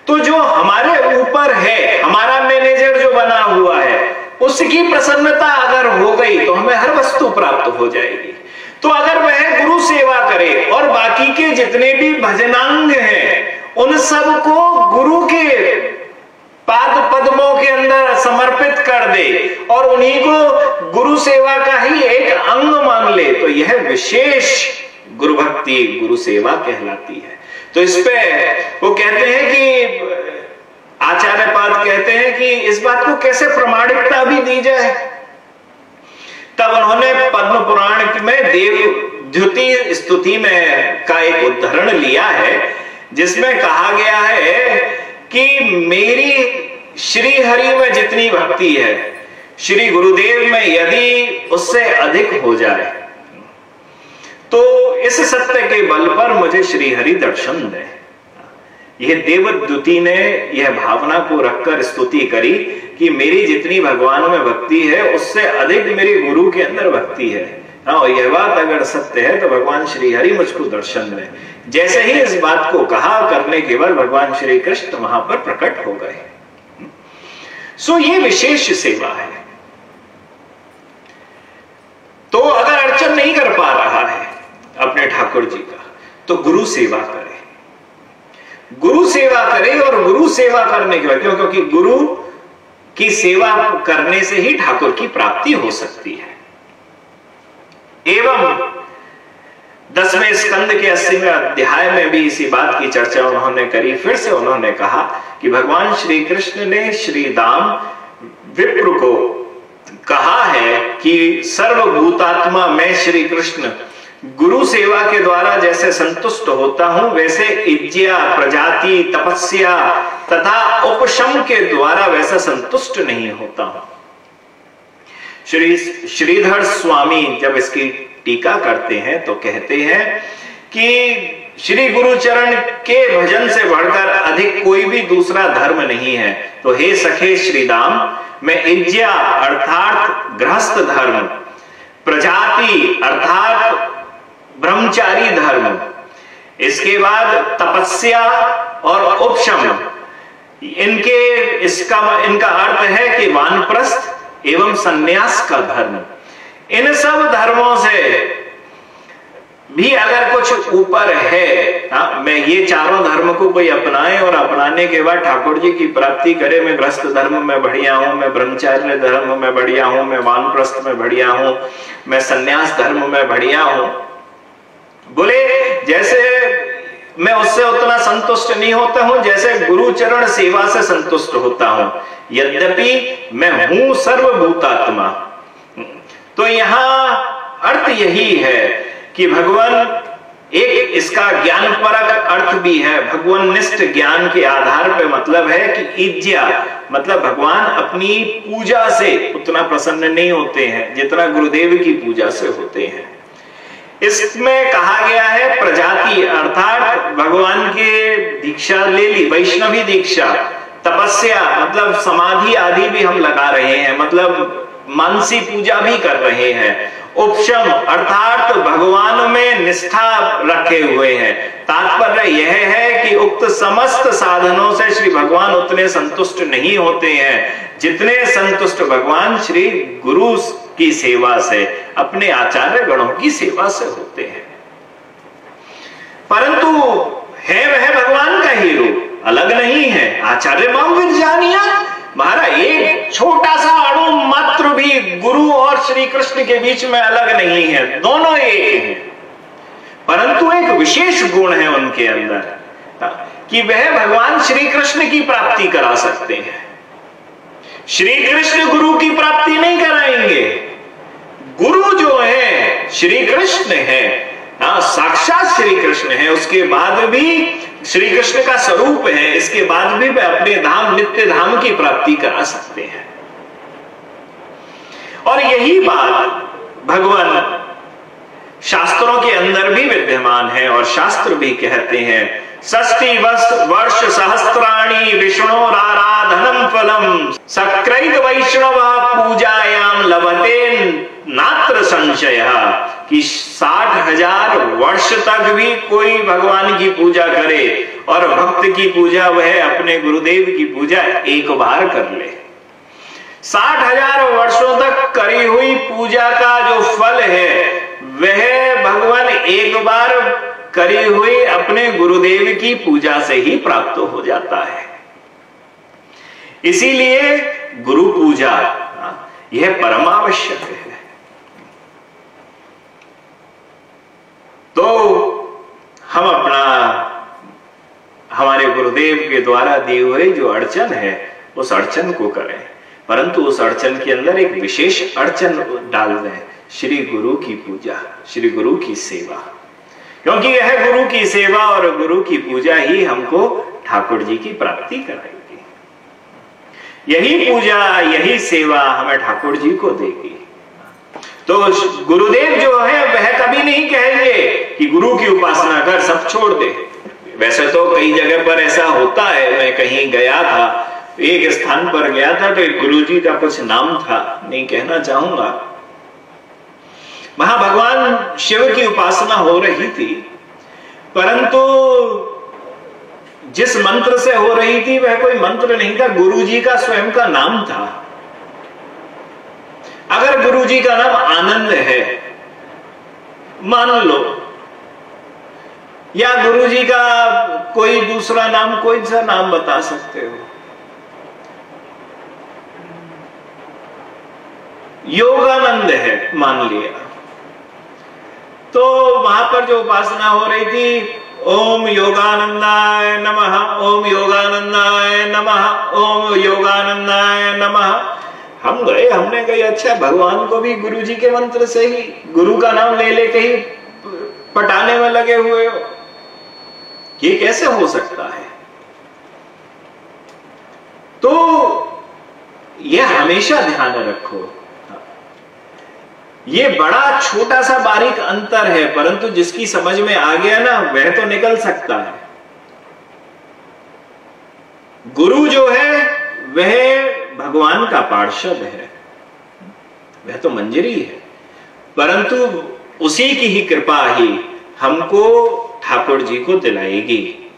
तो जो हमारे ऊपर है, हमारा मैनेजर जो बना हुआ है, उसकी प्रसन्नता अगर हो गई तो हमें हर वस्तु प्राप्त हो जाएगी। तो अगर वह गुरु सेवा करे और बाकी के जितने भी भजनांग हैं, उन सबको गुरु के पाद पद्मों के अंदर समर्पित कर दे और उन्हीं को गुरु सेवा का ही एक अंग मान ले तो यह विशेष गुरु भक्ति गुरु सेवा कहलाती है। तो इस पे वो कहते हैं कि, आचार्य पाद कहते हैं कि इस बात को कैसे प्रमाणिकता भी दी जाए। तब उन्होंने पद्म पुराण में देव द्युति स्तुति में का एक उदाहरण लिया है, जिसमें कहा गया है कि मेरी श्री हरि में जितनी भक्ति है, श्री गुरुदेव में यदि उससे अधिक हो जाए तो इस सत्य के बल पर मुझे श्री हरि दर्शन दे। यह देवद्युति ने यह भावना को रखकर स्तुति करी कि मेरी जितनी भगवान में भक्ति है, उससे अधिक मेरे गुरु के अंदर भक्ति है। हाँ यह बात अगर सत्य है तो भगवान श्री हरि मुझको दर्शन दे जैसे ही इस बात को कहा, करने के बाद भगवान श्री कृष्ण वहाँ पर प्रकट हो गए। सो ये विशेष सेवा है। तो अगर अर्चन नहीं कर पा रहा है अपने ठाकुर जी का तो गुरु सेवा करे। गुरु सेवा करे और गुरु सेवा करने के बाद, क्यों? क्योंकि गुरु की सेवा करने से ही ठाकुर की प्राप्ति हो सकती है। एवं दसवें स्कंद के अस्सीवें अध्याय में भी इसी बात की चर्चा उन्होंने करी। फिर से उन्होंने कहा कि भगवान श्री कृष्ण ने श्री दाम विप्र को कहा है कि सर्वभूतात्मा में श्री कृष्ण गुरु सेवा के द्वारा जैसे संतुष्ट होता हूँ, वैसे इज्या प्रजाति, तपस्या तथा उपशम के द्वारा वैसा संतुष्ट नहीं होता हूँ। श्री श्रीधर स्वामी जब इसकी टीका करते हैं तो कहते हैं कि श्री गुरु चरण के भजन से बढ़कर अधिक कोई भी दूसरा धर्म नहीं है। तो हे सखे श्रीदाम मैं इज्या अर्थात गृहस्थ धर्म, प्रजाति अर्थात ब्रह्मचारी धर्म, इसके बाद तपस्या और उपशम, इनके इसका इनका अर्थ है कि वानप्रस्थ एवं सन्यास का धर्म। इन सब धर्मों से भी अगर कुछ ऊपर है आ, मैं ये चारों धर्म को कोई अपनाए और अपनाने के बाद ठाकुर जी की प्राप्ति करे मैं ग्रस्त धर्म में बढ़िया हूँ मैं ब्रह्मचार्य धर्म में बढ़िया हूँ मैं वानप्रस्थ में बढ़िया हूँ मैं सन्यास धर्म में बढ़िया हूँ। बोले जैसे मैं उससे उतना संतुष्ट नहीं होता हूँ जैसे गुरु चरण सेवा से संतुष्ट होता हूँ। यद्यपि मैं हूँ सर्वभूतात्मा। तो यहाँ अर्थ यही है कि भगवान एक इसका ज्ञान परक अर्थ भी है। भगवान निष्ठ ज्ञान के आधार पे मतलब है कि इज्या मतलब भगवान अपनी पूजा से उतना प्रसन्न नहीं होते हैं, जितना गुरुदेव की पूजा से होते हैं। इसमें कहा गया है प्रजाति, अर्थात भगवान के दीक्षा ले ली, वैष्णवी दीक्षा। तपस्या मतलब समाधि आदि भी हम लगा रहे हैं मतलब मानसी पूजा भी कर रहे हैं। उपशम, अर्थात भगवान में निष्ठा रखे हुए हैं। तात्पर्य यह है कि उक्त समस्त साधनों से श्री भगवान उतने संतुष्ट नहीं होते हैं, जितने संतुष्ट भगवान श्री गुरु की सेवा से, अपने आचार्य गणों की सेवा से होते हैं। परंतु है वह भगवान का ही रूप। अलग नहीं है। आचार्य माम विरजानिया महाराज एक छोटा सा अणु मात्र भी गुरु और श्री कृष्ण के बीच में अलग नहीं है, दोनों एक हैं। परंतु एक विशेष गुण है उनके अंदर, कि वह भगवान श्री कृष्ण की प्राप्ति करा सकते हैं। श्री कृष्ण गुरु की प्राप्ति नहीं कराएँगे। गुरु जो है श्री कृष्ण है हाँ साक्षात श्री कृष्ण है, उसके बाद भी श्री कृष्ण का स्वरूप है, इसके बाद भी वे अपने धाम नित्य धाम की प्राप्ति करा सकते हैं। और यही बात भगवान शास्त्रों के अंदर भी विद्यमान है, और शास्त्र भी कहते हैं षष्टि वर्ष सहस्त्राणी विष्णु आराधनम फलम सक्रैत वैष्णव पूजायाम लभते नात्र संशय। कि साठ हज़ार वर्ष तक भी कोई भगवान की पूजा करे और भक्त की पूजा वह अपने गुरुदेव की पूजा एक बार कर ले। साठ हज़ार वर्षों तक करी हुई पूजा का जो फल है, वह भगवान एक बार करी हुई अपने गुरुदेव की पूजा से ही प्राप्त हो जाता है। इसीलिए गुरु पूजा यह परमावश्यक है। तो हम अपना, हमारे गुरुदेव के द्वारा दिए हुए जो अड़चन है, उस अड़चन को करें। परंतु उस अड़चन के अंदर एक विशेष अड़चन डाल दें, श्री गुरु की पूजा, श्री गुरु की सेवा। क्योंकि यह गुरु की सेवा और गुरु की पूजा ही हमको ठाकुर जी की प्राप्ति कराएगी। यही पूजा, यही सेवा हमें ठाकुर जी को देगी। तो गुरुदेव जो है, वह कभी नहीं कहेंगे कि गुरु की उपासना कर, सब छोड़ दे। वैसे तो कई जगह पर ऐसा होता है, मैं कहीं गया था, एक स्थान पर गया था तो एक गुरु जी का कुछ नाम था, नहीं कहना चाहूँगा। वहाँ भगवान शिव की उपासना हो रही थी, परंतु जिस मंत्र से हो रही थी, वह कोई मंत्र नहीं था गुरु जी का स्वयं का नाम था। अगर गुरु जी का नाम आनंद है, मान लो, या गुरु जी का कोई दूसरा नाम, कोई सा नाम बता सकते हो? योगानंद है, मान लिया। तो वहाँ पर जो उपासना हो रही थी, ओम योगानंदाय नमः, ओम योगानंदाय नमः, ओम योगानंदाय नमः हम गए, हमने कही अच्छा भगवान को भी गुरु जी के मंत्र से ही, गुरु का नाम ले लेके ही पटाने में लगे हुए हो। ये कैसे हो सकता है? तो यह हमेशा ध्यान रखो। ये बड़ा छोटा सा बारीक अंतर है, परंतु जिसकी समझ में आ गया ना, वह तो निकल सकता है। गुरु जो है, वह भगवान का पार्षद है। वह तो मंजरी है। परंतु उसी की ही कृपा ही हमको ठाकुर जी को दिलाएगी।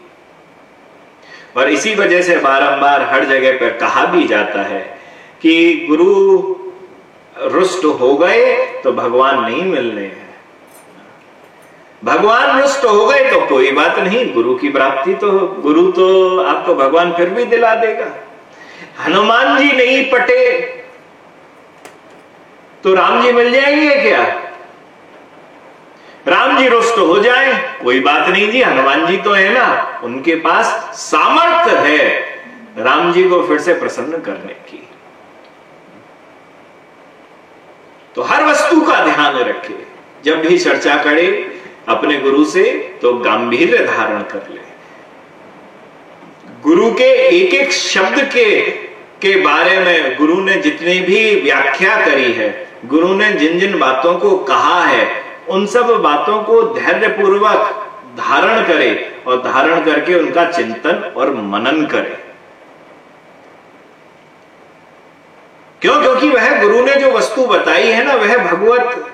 और इसी वजह से बारंबार हर जगह पर कहा भी जाता है कि गुरु रुष्ट हो गए तो भगवान नहीं मिलने हैं। भगवान रुष्ट हो गए तो कोई बात नहीं, गुरु की प्राप्ति तो गुरु तो आपको भगवान फिर भी दिला देगा। हनुमान जी नहीं पटे तो राम जी मिल जाएँगे क्या? राम जी रुष्ट हो जाए, कोई बात नहीं जी, हनुमान जी तो है ना, उनके पास सामर्थ्य है राम जी को फिर से प्रसन्न करने की। तो हर वस्तु का ध्यान रखे, जब भी चर्चा करे अपने गुरु से तो गंभीर धारण कर ले। गुरु के एक एक शब्द के के बारे में गुरु ने जितनी भी व्याख्या करी है, गुरु ने जिन जिन बातों को कहा है, उन सब बातों को धैर्य पूर्वक धारण करे और धारण करके उनका चिंतन और मनन करे। क्यों? क्योंकि वह गुरु ने जो वस्तु बताई है ना, वह भगवत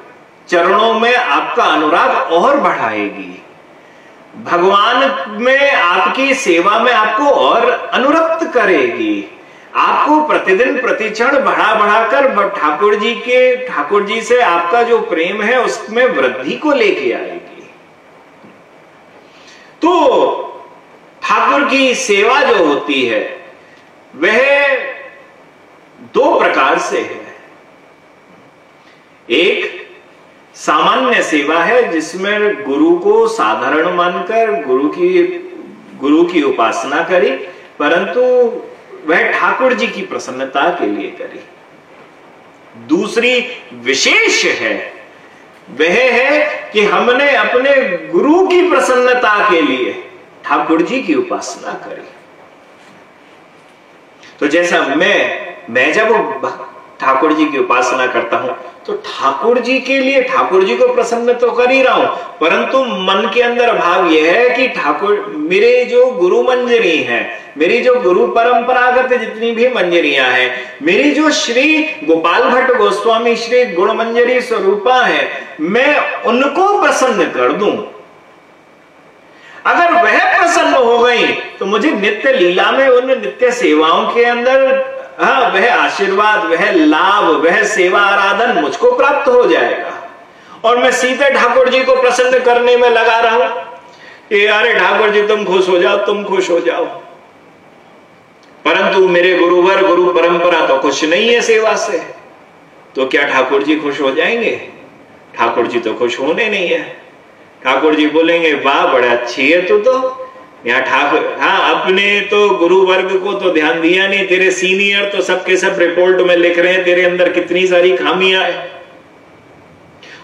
चरणों में आपका अनुराग और बढ़ाएगी। भगवान में, आपकी सेवा में आपको और अनुरक्त करेगी। आपको प्रतिदिन प्रतिक्षण बढ़ा बढ़ाकर ठाकुर जी के, ठाकुर जी से आपका जो प्रेम है, उसमें वृद्धि को लेके आएगी। तो ठाकुर की सेवा जो होती है, वह दो प्रकार से है। एक सामान्य सेवा है जिसमें गुरु को साधारण मानकर, गुरु की गुरु की उपासना करी, परंतु वह ठाकुर जी की प्रसन्नता के लिए करी। दूसरी विशेष है, वह है कि हमने अपने गुरु की प्रसन्नता के लिए ठाकुर जी की उपासना करी। तो जैसा मैं मैं जब ठाकुर जी की उपासना करता हूँ। तो ठाकुर जी के लिए ठाकुर जी को प्रसन्न तो कर ही रहा हूँ, परंतु मन के अंदर भाव यह है कि ठाकुर, मेरे जो गुरु मंजरी है, मेरी जो गुरु परंपरागत जितनी भी मंजरियाँ हैं, मेरी जो श्री गोपाल भट्ट गोस्वामी श्री गुण मंजरी स्वरूपा है, मैं उनको प्रसन्न कर दूँ। अगर वह प्रसन्न हो गई तो मुझे नित्य लीला में उन नित्य सेवाओं के अंदर हाँ वह आशीर्वाद, वह लाभ, वह सेवा, आराधन मुझको प्राप्त हो जाएगा। और मैं सीधे ठाकुर जी को प्रसन्न करने में लगा रहा हूँ कि अरे ठाकुर जी, तुम खुश हो जाओ, तुम खुश हो जाओ। परंतु मेरे गुरुवर, गुरु परंपरा तो खुश नहीं है सेवा से। तो क्या ठाकुर जी खुश हो जाएँगे? ठाकुर जी तो खुश होने नहीं है। ठाकुर जी बोलेंगे, वाह, बड़ा अच्छी है तू तो। यहाँ ठाकुर हाँ अपने तो गुरु वर्ग को तो ध्यान दिया नहीं, तेरे सीनियर तो सबके सब रिपोर्ट में लिख रहे हैं, तेरे अंदर कितनी सारी खामियाँ है।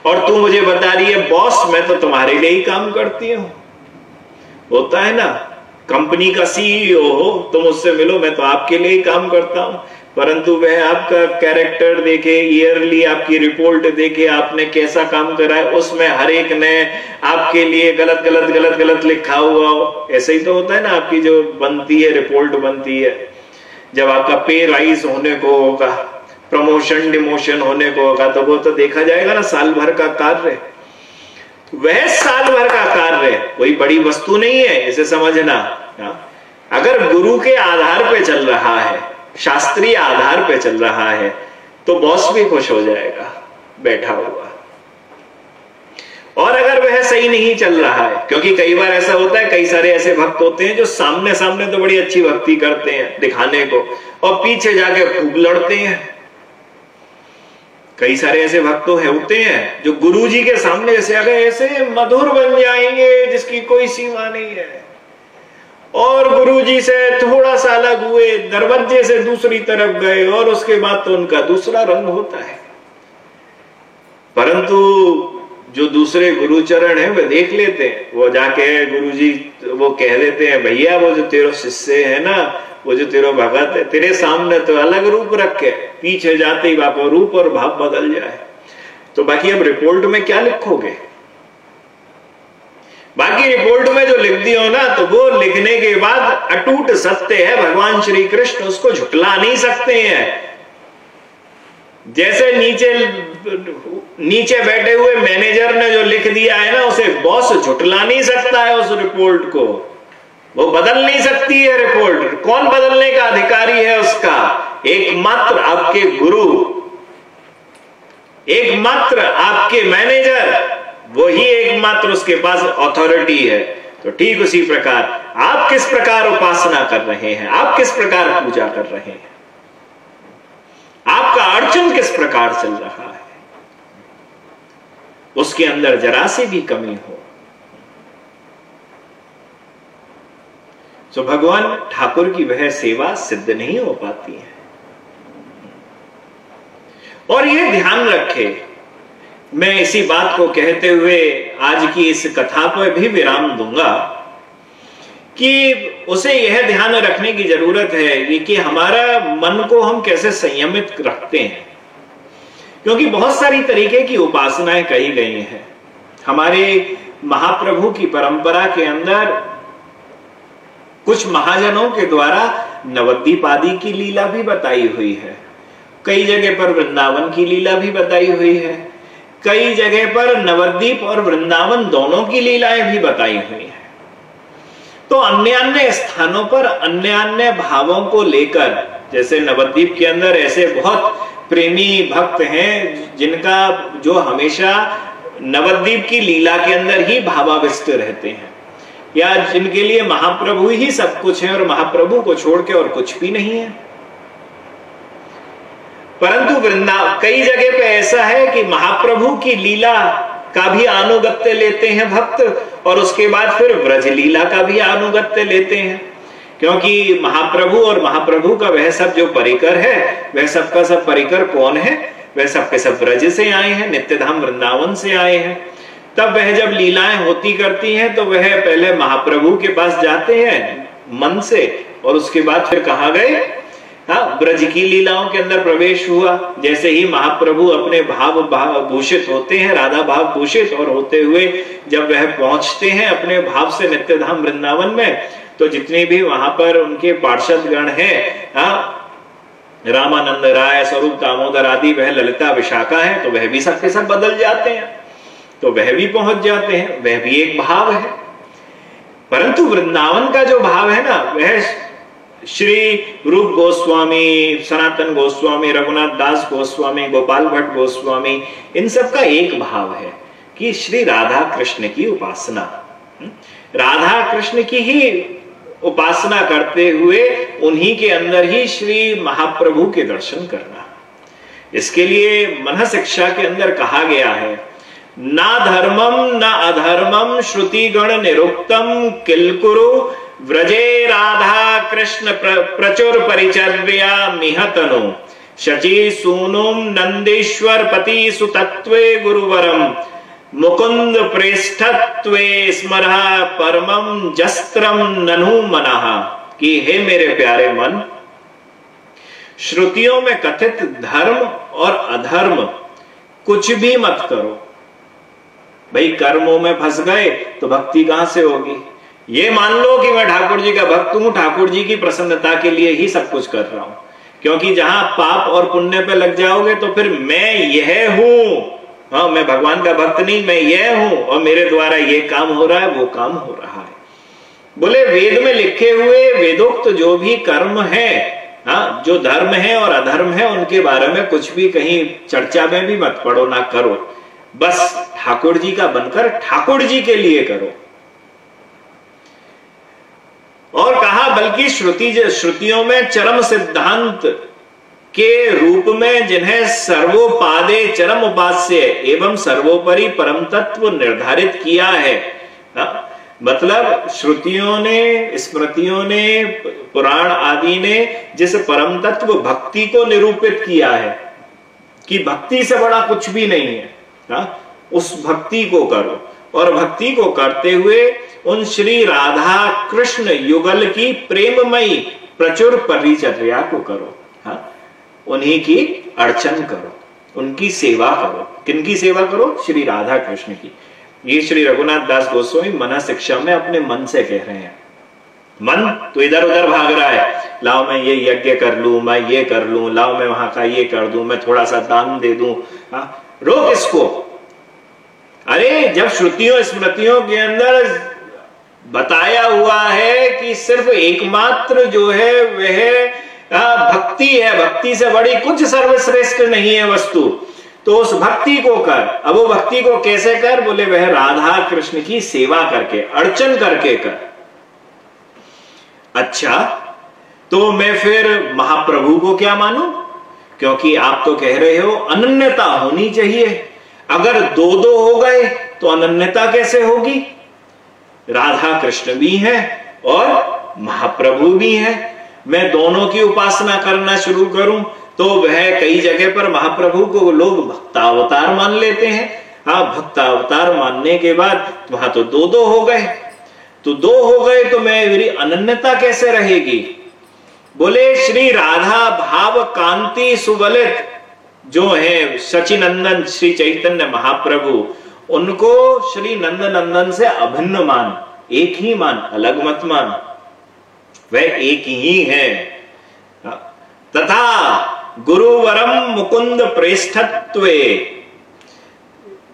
और तू मुझे बता रही है, बॉस, मैं तो तुम्हारे लिए ही काम करती हूँ। होता है ना कंपनी का सीईओ हो, तुम उससे मिलो, मैं तो आपके लिए ही काम करता हूँ। परंतु वह आपका कैरेक्टर देखे ईयरली आपकी रिपोर्ट देखे, आपने कैसा काम करा है, उसमें हर एक ने आपके लिए गलत गलत गलत गलत लिखा हुआ हो। ऐसे ही तो होता है ना, आपकी जो बनती है रिपोर्ट बनती है। जब आपका पे राइज होने को होगा प्रमोशन डिमोशन होने को होगा तो वो तो देखा जाएगा ना, साल भर का कार्य। वह साल भर का कार्य, कोई बड़ी वस्तु नहीं है, इसे समझना। हाँ? अगर गुरु के आधार पे चल रहा है शास्त्रीय आधार पे चल रहा है तो बॉस भी खुश हो जाएगा, बैठा हुआ। और अगर वह सही नहीं चल रहा है, क्योंकि कई बार ऐसा होता है, कई सारे ऐसे भक्त होते हैं जो सामने सामने तो बड़ी अच्छी भक्ति करते हैं, दिखाने को, और पीछे जाके खूब लड़ते हैं। कई सारे ऐसे भक्त है, होते हैं, जो गुरु जी के सामने ऐसे अगर ऐसे मधुर बन जाएँगे, जिसकी कोई सीमा नहीं है। और गुरुजी से थोड़ा सा अलग हुए दरवाजे से दूसरी तरफ़ गए, और उसके बाद तो उनका दूसरा रंग होता है। परंतु जो दूसरे गुरुचरण है, वे देख लेते हैं। वो जाके, गुरुजी, वो कह देते हैं, भैया, वो जो तेरो शिष्य है ना, वो जो तेरो भगत है, तेरे सामने तो अलग रूप रखे पीछे जाते ही बापा, रूप और भाव बदल जाए। तो बाकी अब रिपोर्ट में क्या लिखोगे? बाकी रिपोर्ट में जो लिख दियो ना तो वो लिखने के बाद अटूट सत्य है, भगवान श्री कृष्ण उसको झुटला नहीं सकते हैं। जैसे नीचे नीचे बैठे हुए मैनेजर ने जो लिख दिया है ना, उसे बॉस झुटला नहीं सकता है उस रिपोर्ट को। वो बदल नहीं सकती है रिपोर्ट कौन बदलने का अधिकारी है उसका? एकमात्र आपके गुरु। एकमात्र आपके मैनेजर वही एकमात्र उसके पास अथॉरिटी है। तो ठीक उसी प्रकार, आप किस प्रकार उपासना कर रहे हैं? आप किस प्रकार पूजा कर रहे हैं? आपका अर्चन किस प्रकार चल रहा है? उसके अंदर जरा से भी कमी हो। तो भगवान ठाकुर की वह सेवा सिद्ध नहीं हो पाती है। और यह ध्यान रखे मैं इसी बात को कहते हुए आज की इस कथा पर भी विराम दूँगा कि उसे यह ध्यान रखने की ज़रूरत है कि हमारा मन को हम कैसे संयमित रखते हैं। क्योंकि बहुत सारी तरीके की उपासनाएँ कही गई हैं। हमारे महाप्रभु की परंपरा के अंदर कुछ महाजनों के द्वारा नवद्वीप आदि की लीला भी बताई हुई है। कई जगह पर वृंदावन की लीला भी बताई हुई है। कई जगह पर नवद्वीप और वृंदावन दोनों की लीलाएँ भी बताई हुई हैं। तो अन्य अन्य स्थानों पर अन्य अन्य भावों को लेकर, जैसे नवद्वीप के अंदर ऐसे बहुत प्रेमी भक्त हैं, जिनका जो हमेशा नवद्वीप की लीला के अंदर ही भावाविष्ट रहते हैं। या जिनके लिए महाप्रभु ही सब कुछ है और महाप्रभु को छोड़ के और कुछ भी नहीं है। परंतु वृंदावन कई जगह पे ऐसा है कि महाप्रभु की लीला का भी अनुगत्य लेते हैं भक्त, और उसके बाद फिर व्रज लीला का भी अनुगत्य लेते हैं। क्योंकि महाप्रभु और महाप्रभु का वह सब जो परिकर है, वह सब का सब परिकर कौन है? वह सब के सब व्रज से आए हैं, नित्यधाम वृंदावन से आए हैं। तब वह जब लीलाएँ होती करती हैं तो वह पहले महाप्रभु के पास जाते हैं, मन से, और उसके बाद फिर कहा गए? हाँ ब्रज, की लीलाओं के अंदर प्रवेश हुआ। जैसे ही महाप्रभु अपने भाव भाव भूषित होते हैं, राधा भाव भूषित और होते हुए जब वह पहुँचते हैं अपने भाव से नित्यधाम वृंदावन में तो जितने भी वहाँ पर उनके पार्षद गण है हाँ रामानंद राय, स्वरूप दामोदर आदि, वह ललिता विशाखा है तो वह भी सबके सब बदल जाते हैं। तो वह भी पहुँच जाते हैं, वह भी एक भाव है। परंतु वृंदावन का जो भाव है ना, वह श्री रूप गोस्वामी, सनातन गोस्वामी, रघुनाथ दास गोस्वामी, गोपाल भट्ट गोस्वामी, इन सब का एक भाव है कि श्री राधा कृष्ण की उपासना हम्म? राधा कृष्ण की ही उपासना करते हुए उन्हीं के अंदर ही श्री महाप्रभु के दर्शन करना इसके लिए मन शिक्षा के अंदर कहा गया है, ना धर्मम, ना अधर्मम श्रुति गण निरुक्तम किलकुरु व्रजे राधा कृष्ण प्र, प्रचुर परिचर्या मिहतनु शची सूनुम नंदीश्वर पति सुतत्वे गुरुवरम मुकुंद प्रेष्ठत्वे स्मर परमम जस्त्रम ननु मना। कि हे मेरे प्यारे मन श्रुतियों में कथित धर्म और अधर्म कुछ भी मत करो। भाई कर्मों में फंस गए तो भक्ति कहाँ से होगी? ये मान लो कि मैं ठाकुर जी का भक्त हूँ, ठाकुर जी की प्रसन्नता के लिए ही सब कुछ कर रहा हूँ। क्योंकि जहाँ पाप और पुण्य पे लग जाओगे तो फिर मैं यह हूँ। हाँ मैं भगवान का भक्त नहीं, मैं यह हूँ और मेरे द्वारा ये काम हो रहा है, वो काम हो रहा है। बोले, वेद में लिखे हुए वेदोक्त तो जो भी कर्म है हाँ जो धर्म है और अधर्म है, उनके बारे में कुछ भी कहीं चर्चा में भी मत पढ़ो ना करो। बस ठाकुर जी का बनकर ठाकुर जी के लिए करो। और कहा, बल्कि श्रुति श्रुतियों में चरम सिद्धांत के रूप में जिन्हें सर्वोपादे चरम उपास्य एवं सर्वोपरि परम तत्व निर्धारित किया है ना? मतलब श्रुतियों ने, स्मृतियों ने, पुराण आदि ने जिस परम तत्व भक्ति को निरूपित किया है, कि भक्ति से बड़ा कुछ भी नहीं है ना? उस भक्ति को करो और भक्ति को करते हुए उन श्री राधा कृष्ण युगल की प्रेममयी प्रचुर परिचर्या को करो, हा? उन्हीं की अर्चन करो, उनकी सेवा करो। किनकी सेवा करो? श्री राधा कृष्ण की। ये श्री रघुनाथ दास गोस्वामी मना शिक्षा में अपने मन से कह रहे हैं। मन तो इधर उधर भाग रहा है। लाओ मैं ये यज्ञ कर लू, मैं ये कर लू, लाओ मैं वहाँ का ये कर दू, मैं थोड़ा सा दान दे दू रोक इसको। अरे, जब श्रुतियों स्मृतियों के अंदर बताया हुआ है कि सिर्फ़ एकमात्र जो है, वह भक्ति है। भक्ति से बड़ी कुछ सर्वश्रेष्ठ नहीं है वस्तु। तो उस भक्ति को कर। अब वो भक्ति को कैसे कर? बोले, वह राधा कृष्ण की सेवा करके, अर्चन करके कर। अच्छा तो मैं फिर महाप्रभु को क्या मानू? क्योंकि आप तो कह रहे हो, अनन्यता होनी चाहिए। अगर दो दो हो गए तो अनन्यता कैसे होगी? राधा कृष्ण भी है और महाप्रभु भी है। मैं दोनों की उपासना करना शुरू करूँ तो वह कई जगह पर महाप्रभु को लोग भक्तावतार मान लेते हैं। हाँ भक्तावतार मानने के बाद वहाँ तो दो दो हो गए। तो दो हो गए तो मैं मेरी अनन्यता कैसे रहेगी? बोले, श्री राधा भाव कांति सुबलित जो है सचिनंदन श्री चैतन्य महाप्रभु उनको श्री नंद नंदन से अभिन्न मान, एक ही मान, अलग मत मान। वह एक ही है। तथा गुरुवरम मुकुंद प्रेष्ठत्व।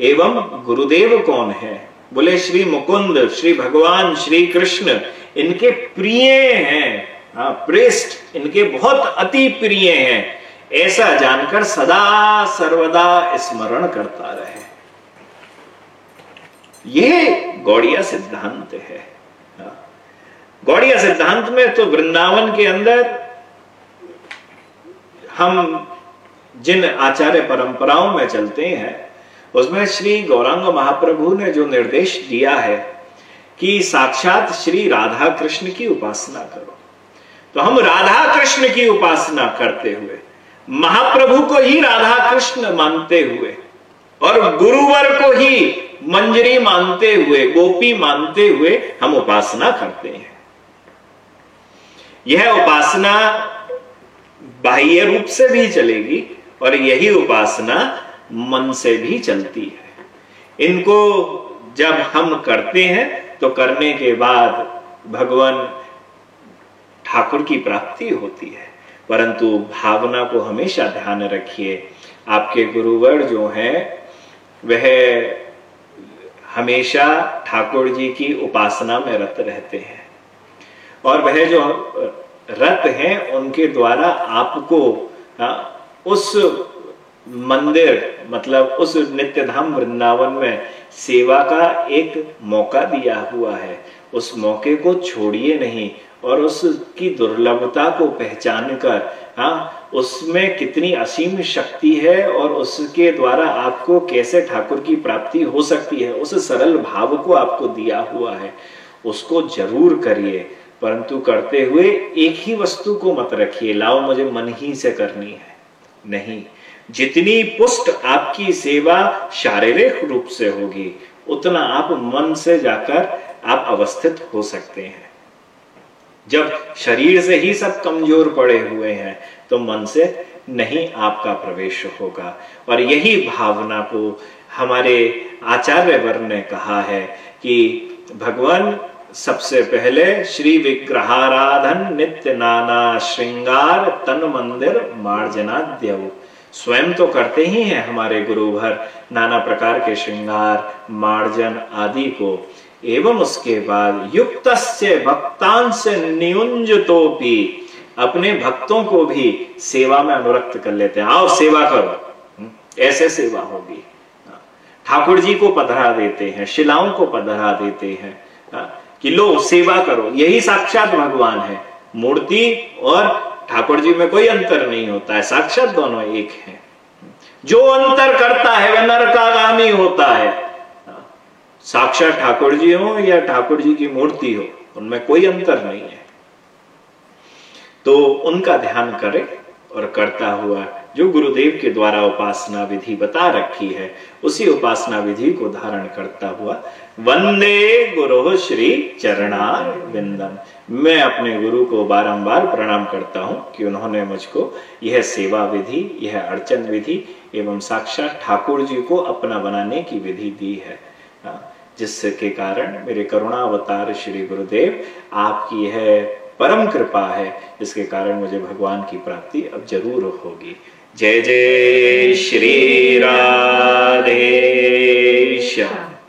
एवं गुरुदेव कौन है? बोले, श्री मुकुंद, श्री भगवान, श्री कृष्ण, इनके प्रिय हैं, प्रेष्ठ, इनके बहुत अति प्रिय हैं। ऐसा जानकर सदा सर्वदा स्मरण करता रहे। यह गौड़िया सिद्धांत है हाँ। गौड़िया सिद्धांत में तो वृंदावन के अंदर हम जिन आचार्य परंपराओं में चलते हैं, उसमें श्री गौरांग महाप्रभु ने जो निर्देश दिया है कि साक्षात श्री राधा कृष्ण की उपासना करो तो हम राधा कृष्ण की उपासना करते हुए, महाप्रभु को ही राधा कृष्ण मानते हुए और गुरुवर को ही मंजरी मानते हुए, गोपी मानते हुए हम उपासना करते हैं। यह उपासना बाह्य रूप से भी चलेगी और यही उपासना मन से भी चलती है। इनको जब हम करते हैं तो करने के बाद भगवान ठाकुर की प्राप्ति होती है। परंतु भावना को हमेशा ध्यान रखिए। आपके गुरुवर जो हैं, वह हमेशा ठाकुर जी की उपासना में रत रहते हैं। और वह जो रत हैं, उनके द्वारा आपको उस मंदिर मतलब उस नित्य धाम वृंदावन में सेवा का एक मौका दिया हुआ है। उस मौके को छोड़िए नहीं। और उसकी दुर्लभता को पहचान कर हाँ उसमें कितनी असीम शक्ति है और उसके द्वारा आपको कैसे ठाकुर की प्राप्ति हो सकती है, उस सरल भाव को आपको दिया हुआ है, उसको ज़रूर करिए। परंतु करते हुए एक ही वस्तु को मत रखिए, लाओ मुझे मन ही से करनी है। नहीं, जितनी पुष्ट आपकी सेवा शारीरिक रूप से होगी, उतना आप मन से जाकर आप अवस्थित हो सकते हैं। जब शरीर से ही सब कमज़ोर पड़े हुए हैं तो मन से नहीं आपका प्रवेश होगा। और यही भावना को हमारे आचार्य वर ने कहा है कि भगवान सबसे पहले श्री विग्रहाराधन नित्य नाना श्रृंगार तन मंदिर मार्जना देव स्वयं तो करते ही हैं हमारे गुरुभर नाना प्रकार के श्रृंगार, मार्जन आदि को। एवं उसके बाद युक्त भक्तांश नियुंज तो भी अपने भक्तों को भी सेवा में अनुरक्त कर लेते हैं। आओ सेवा करो। हम्म, ऐसे सेवा होगी। हाँ, ठाकुर जी को पधरा देते हैं शिलाओं को पधरा देते हैं हाँ, कि लो सेवा करो। यही साक्षात भगवान है। मूर्ति और ठाकुर जी में कोई अंतर नहीं होता है। साक्षात दोनों एक हैं। जो अंतर करता है वह नरकागामी होता है। साक्षात ठाकुर जी हो या ठाकुर जी की मूर्ति हो उनमें कोई अंतर नहीं है। तो उनका ध्यान करें और करता हुआ जो गुरुदेव के द्वारा उपासना विधि बता रखी है उसी उपासना विधि को धारण करता हुआ वंदे गुरु श्री चरणार विंदन मैं अपने गुरु को बारंबार प्रणाम करता हूँ कि उन्होंने मुझको यह सेवा विधि यह अर्चन विधि एवं साक्षात ठाकुर जी को अपना बनाने की विधि दी हाँ, जिसके कारण मेरे करुणा अवतार श्री गुरुदेव, आपकी है परम कृपा है, जिसके कारण मुझे भगवान की प्राप्ति अब ज़रूर होगी। जय जय श्री राधे श्याम।